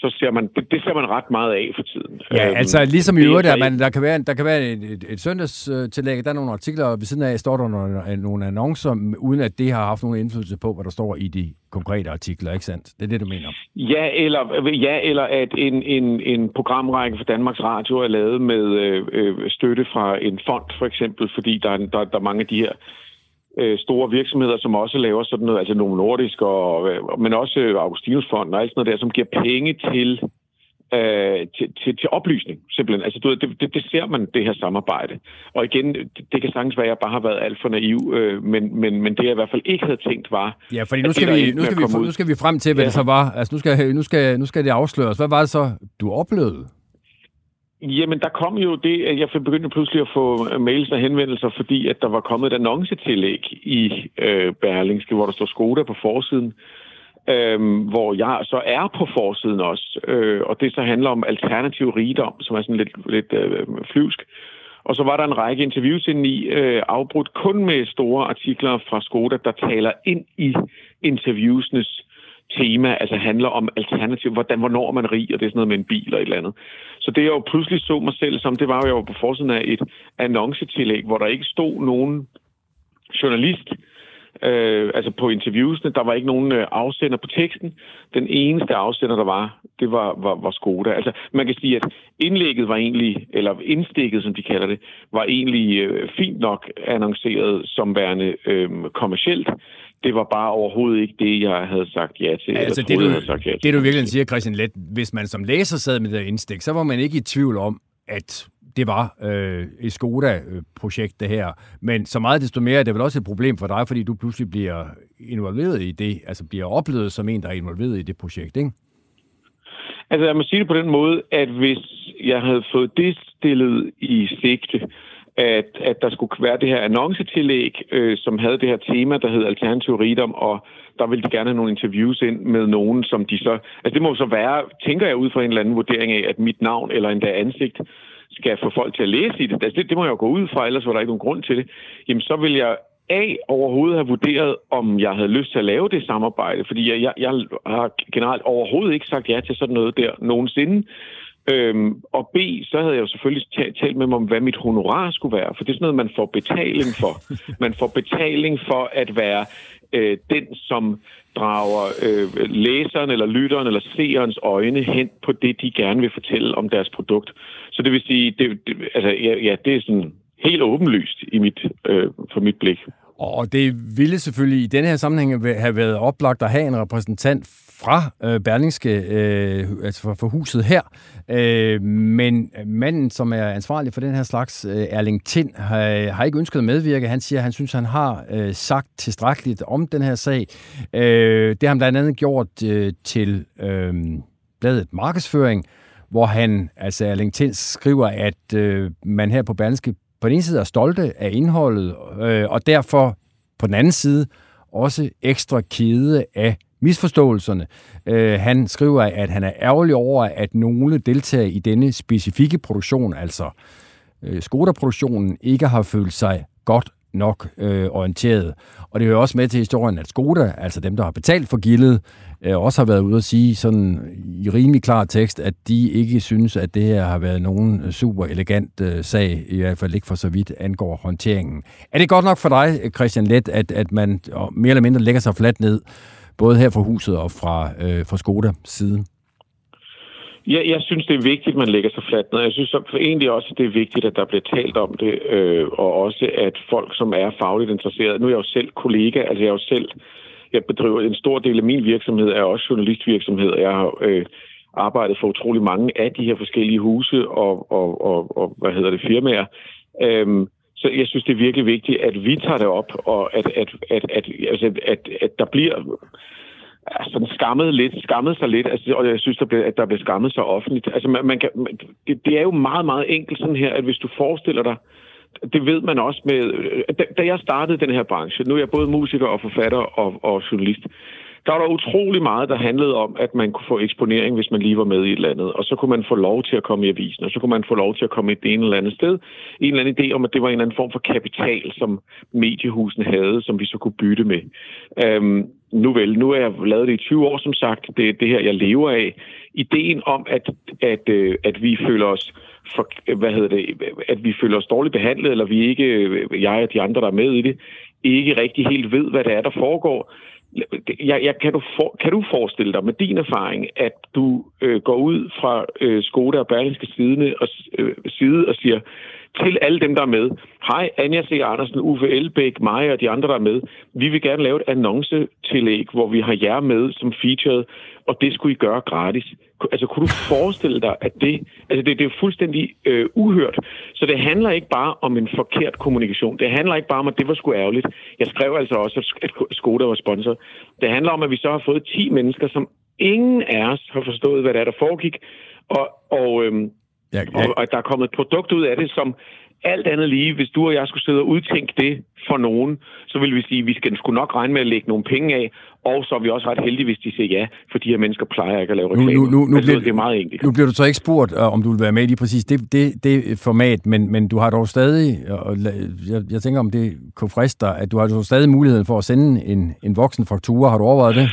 så ser man, det, ser man ret meget af for tiden. Ja, øhm, altså ligesom i øvrigt, at man, der kan være, der kan være et, et, et søndagstillæg, der er nogle artikler, og ved siden af står der nogle, nogle annoncer, uden at det har haft nogen indflydelse på, hvad der står i de konkrete artikler, ikke sandt? Det er det, du mener? Ja, eller, ja, eller at en, en, en programrække for Danmarks Radio er lavet med øh, øh, støtte fra en fond, for eksempel, fordi der er, der, der er mange af de her øh, store virksomheder, som også laver sådan noget, altså Novo Nordisk, og, øh, men også Augustinusfonden og alt sådan noget der, som giver penge til, øh, til, til, til oplysning, simpelthen. Altså, du, det, det, det ser man, det her samarbejde. Og igen, det, det kan sagtens være, at jeg bare har været alt for naiv, øh, men, men, men det jeg i hvert fald ikke havde tænkt var... Ja, fordi nu skal, vi, nu, skal vi, nu skal vi frem til, hvad ja. det så var. Altså, nu skal, nu, skal, nu skal det afsløres. Hvad var det så, du oplevede? Jamen, der kom jo det, at jeg begyndte pludselig at få mails og henvendelser, fordi at der var kommet et annoncetillæg i øh, Berlingske, hvor der står Skoda på forsiden, øh, hvor jeg så er på forsiden også. Øh, og det så handler om alternativ rigdom, som er sådan lidt, lidt øh, flyvsk. Og så var der en række interviews indeni, i, øh, afbrudt kun med store artikler fra Skoda, der taler ind i interviewsnes tema, altså handler om alternativ, hvordan, hvornår man rig, og det er sådan noget med en bil og et eller andet. Så det, jeg jo pludselig så mig selv som, det var jo, jeg var på forsiden af et annoncetillæg, hvor der ikke stod nogen journalist, øh, altså på interviewsene, der var ikke nogen øh, afsender på teksten. Den eneste afsender, der var, det var, var, var Skoda. Altså, man kan sige, at indlægget var egentlig, eller indstikket, som de kalder det, var egentlig øh, fint nok annonceret som værende øh, kommercielt det var bare overhovedet ikke det, jeg havde sagt ja til. Altså det, du, sagt ja til. det du virkelig siger, Christian Let, hvis man som læser sad med det indstik, så var man ikke i tvivl om, at det var øh, et Skoda-projekt, det her. Men så meget desto mere er det vel også et problem for dig, fordi du pludselig bliver involveret i det, altså bliver oplevet som en, der er involveret i det projekt, ikke? Altså, jeg må sige det på den måde, at hvis jeg havde fået det stillet i sigte, at, at der skulle være det her annoncetillæg, øh, som havde det her tema, der hed Alternativ Rigdom, og der ville de gerne have nogle interviews ind med nogen, som de så... Altså det må så være, tænker jeg ud fra en eller anden vurdering af, at mit navn eller endda ansigt skal få folk til at læse i det. Altså det, det må jeg jo gå ud fra, ellers var der ikke nogen grund til det. Jamen så vil jeg A, overhovedet have vurderet, om jeg havde lyst til at lave det samarbejde, fordi jeg, jeg, jeg har generelt overhovedet ikke sagt ja til sådan noget der nogensinde. Øhm, og B, så havde jeg jo selvfølgelig talt med mig om, hvad mit honorar skulle være, for det er sådan noget, man får betaling for. Man får betaling for at være øh, den, som drager øh, læseren eller lytteren eller seerens øjne hen på det, de gerne vil fortælle om deres produkt. Så det vil sige, det, det, altså, ja, ja, det er sådan helt åbenlyst i mit, øh, for mit blik. Og det ville selvfølgelig i denne her sammenhæng have været oplagt at have en repræsentant fra øh, Berlingske, øh, altså fra, huset her. Øh, men manden, som er ansvarlig for den her slags, øh, Erling Tind, har, har ikke ønsket at medvirke. Han siger, at han synes, han har øh, sagt tilstrækkeligt om den her sag. Øh, det har han blandt andet gjort øh, til øh, bladet Markedsføring, hvor han, altså Erling Tind, skriver, at øh, man her på Berlingske på den ene side er stolte af indholdet, øh, og derfor på den anden side også ekstra kede af misforståelserne. Øh, han skriver, at han er ærgerlig over, at nogle deltagere i denne specifikke produktion, altså øh, Skoda-produktionen, ikke har følt sig godt nok øh, orienteret. Og det hører også med til historien, at Skoda, altså dem, der har betalt for gildet, øh, også har været ude at sige sådan i rimelig klar tekst, at de ikke synes, at det her har været nogen øh, super elegant øh, sag, i hvert fald ikke for så vidt angår håndteringen. Er det godt nok for dig, Christian Let, at, at man mere eller mindre lægger sig fladt ned både her fra huset og fra, øh, fra Skoda siden? Jeg, jeg synes, det er vigtigt, at man lægger sig fladt ned. Jeg synes for egentlig også, at det er vigtigt, at der bliver talt om det, øh, og også at folk, som er fagligt interesserede, nu er jeg jo selv kollega, altså jeg er jo selv, jeg bedriver en stor del af min virksomhed, er også journalistvirksomhed. Jeg har øh, arbejdet for utrolig mange af de her forskellige huse og, og, og, og hvad hedder det, firmaer. Øhm, så jeg synes, det er virkelig vigtigt, at vi tager det op, og at, at, at, at, altså, at, at der bliver sådan skammet lidt, skammet sig lidt, altså, og jeg synes, der bliver, at der bliver skammet sig offentligt. Altså, man, man kan, det, det er jo meget, meget enkelt sådan her, at hvis du forestiller dig, det ved man også med... Øh, da, da jeg startede den her branche, nu er jeg både musiker og forfatter og, og journalist, der var der utrolig meget, der handlede om, at man kunne få eksponering, hvis man lige var med i et eller andet. Og så kunne man få lov til at komme i avisen, og så kunne man få lov til at komme i det ene eller andet sted. En eller anden idé om, at det var en eller anden form for kapital, som mediehusene havde, som vi så kunne bytte med. Øhm, nu vel, nu er jeg lavet det i 20 år, som sagt. Det er det her, jeg lever af. Ideen om, at, at, øh, at vi føler os for, hvad hedder det, at vi føler os dårligt behandlet, eller vi ikke, øh, jeg og de andre, der er med i det, ikke rigtig helt ved, hvad det er, der foregår. Jeg, jeg, kan, du for, kan du forestille dig med din erfaring, at du øh, går ud fra øh, Skoda og Berlingske side og, øh, side og siger, til alle dem, der er med. Hej, Anja C. Andersen, Uffe Elbæk, mig og de andre, der er med. Vi vil gerne lave et annoncetillæg, hvor vi har jer med som featured, og det skulle I gøre gratis. Altså, kunne du forestille dig, at det... Altså, det, det er fuldstændig øh, uhørt. Så det handler ikke bare om en forkert kommunikation. Det handler ikke bare om, at det var sgu ærgerligt. Jeg skrev altså også, at Skoda var sponsor. Det handler om, at vi så har fået 10 mennesker, som ingen af os har forstået, hvad der er, der foregik. Og, og øhm, Ja, ja. Og at der er kommet et produkt ud af det, som alt andet lige, hvis du og jeg skulle sidde og udtænke det for nogen, så vil vi sige, at vi skal sgu nok regne med at lægge nogle penge af, og så er vi også ret heldige, hvis de siger ja, for de her mennesker plejer ikke at lave reklame. Nu, nu, nu, nu altså, bliver, det er meget enkelt. Nu bliver du så ikke spurgt, øh, om du vil være med i lige præcis det, det, det format, men, men du har dog stadig, og jeg, jeg tænker, om det kunne friste dig, at du har dog stadig muligheden for at sende en, en voksen faktura. Har du overvejet det?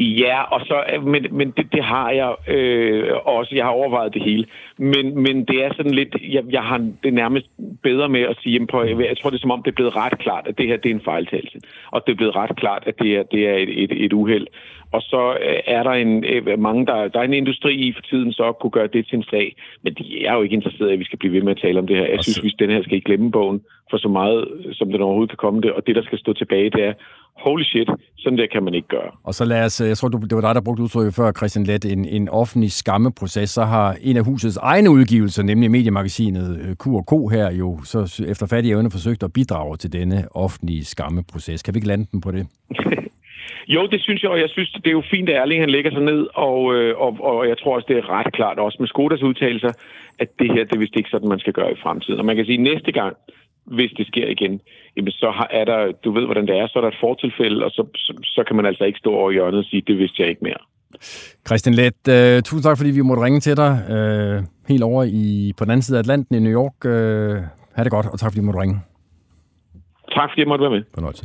Ja, og så, men, men det, det har jeg øh, også. Jeg har overvejet det hele. Men, men det er sådan lidt, jeg, jeg har det nærmest bedre med at sige, på, jeg tror det er som om, det er blevet ret klart, at det her det er en fejltagelse. Og det er blevet ret klart, at det er, det er et, et, et uheld. Og så øh, er der en, øh, mange, der, der er en industri i for tiden, så kunne gøre det til en sag. Men de er jo ikke interesseret i, at vi skal blive ved med at tale om det her. Jeg synes, at den her skal ikke glemme bogen for så meget, som den overhovedet kan komme det. Og det, der skal stå tilbage, det er, holy shit, sådan der kan man ikke gøre. Og så lad os, jeg tror, det var dig, der brugte udtrykket før, Christian Let, en, en offentlig skammeproces. Så har en af husets egne udgivelser, nemlig mediemagasinet Q&K her, jo så efter fattige evne forsøgt at bidrage til denne offentlige skammeproces. Kan vi ikke lande den på det? Jo, det synes jeg, og jeg synes, det er jo fint, at Erling han lægger sig ned, og, øh, og, og jeg tror også, det er ret klart, også med Skodas udtalelser, at det her, det er vist ikke sådan, man skal gøre i fremtiden. Og man kan sige, at næste gang, hvis det sker igen, jamen så er der, du ved, hvordan det er, så er der et fortilfælde, og så, så, så kan man altså ikke stå over hjørnet og sige, det vidste jeg ikke mere. Christian Let, uh, tusind tak, fordi vi måtte ringe til dig uh, helt over i, på den anden side af Atlanten i New York. Uh, ha' det godt, og tak fordi vi måtte ringe. Tak fordi jeg måtte være med. Fornøjelse.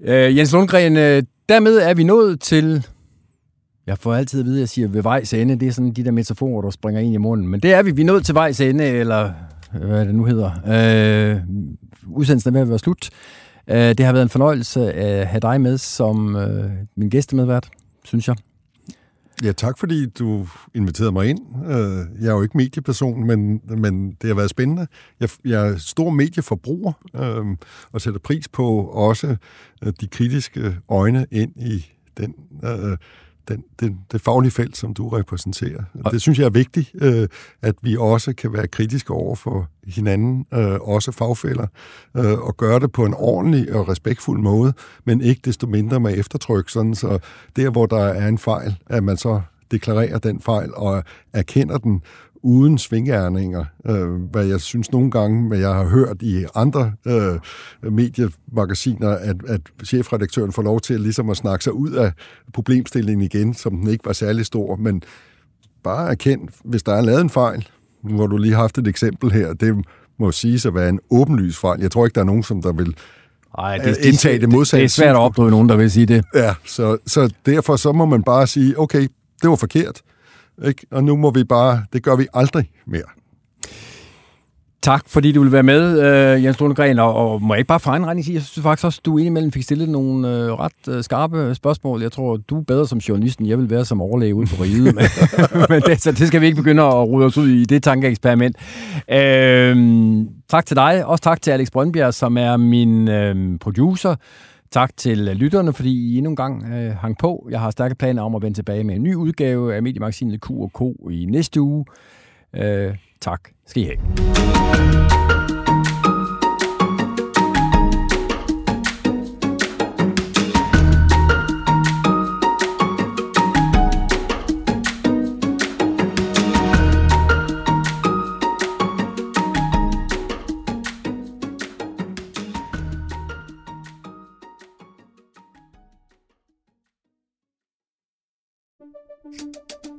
Øh, Jens Lundgren, uh, dermed er vi nået til jeg får altid at vide, at jeg siger ved vejs ende. Det er sådan de der metaforer, der springer ind i munden. Men det er vi. Vi er nået til vejs ende, eller øh, hvad det nu hedder. Øh, udsendelsen er ved at være slut. Øh, det har været en fornøjelse at have dig med som øh, min gæstemedvært, synes jeg. Ja, tak fordi du inviterede mig ind. Øh, jeg er jo ikke medieperson, men, men det har været spændende. Jeg, jeg er stor medieforbruger øh, og sætter pris på også øh, de kritiske øjne ind i den øh, den, den, det faglige felt, som du repræsenterer. Og det synes jeg er vigtigt, øh, at vi også kan være kritiske over for hinanden, øh, også fagfælder, øh, og gøre det på en ordentlig og respektfuld måde, men ikke desto mindre med eftertryk, sådan så der, hvor der er en fejl, at man så deklarerer den fejl og erkender den, uden svingærninger, øh, hvad jeg synes nogle gange, hvad jeg har hørt i andre øh, mediemagasiner, at, at chefredaktøren får lov til at, ligesom at snakke sig ud af problemstillingen igen, som den ikke var særlig stor, men bare erkend, hvis der er lavet en fejl, har du lige haft et eksempel her, det må sige at være en åbenlys fejl. Jeg tror ikke, der er nogen, som der vil ej, det, indtage det modsatte. Det er svært at opdrive nogen, der vil sige det. Ja, så, så derfor så må man bare sige, okay, det var forkert. Ikke? Og nu må vi bare, det gør vi aldrig mere. Tak, fordi du vil være med, øh, Jens Lundgren, og, og må jeg ikke bare for egen regning sige, jeg synes faktisk også, du indimellem fik stillet nogle øh, ret øh, skarpe spørgsmål. Jeg tror, du er bedre som journalist, end jeg vil være som overlæge ude på riget, men, men det, så det skal vi ikke begynde at rode os ud i, det tankeeksperiment. Øh, tak til dig, også tak til Alex Brøndbjerg, som er min øh, producer. Tak til lytterne, fordi I endnu en gang øh, hang på. Jeg har stærke planer om at vende tilbage med en ny udgave af Mediemagasinet Q&K i næste uge. Øh, tak skal I have.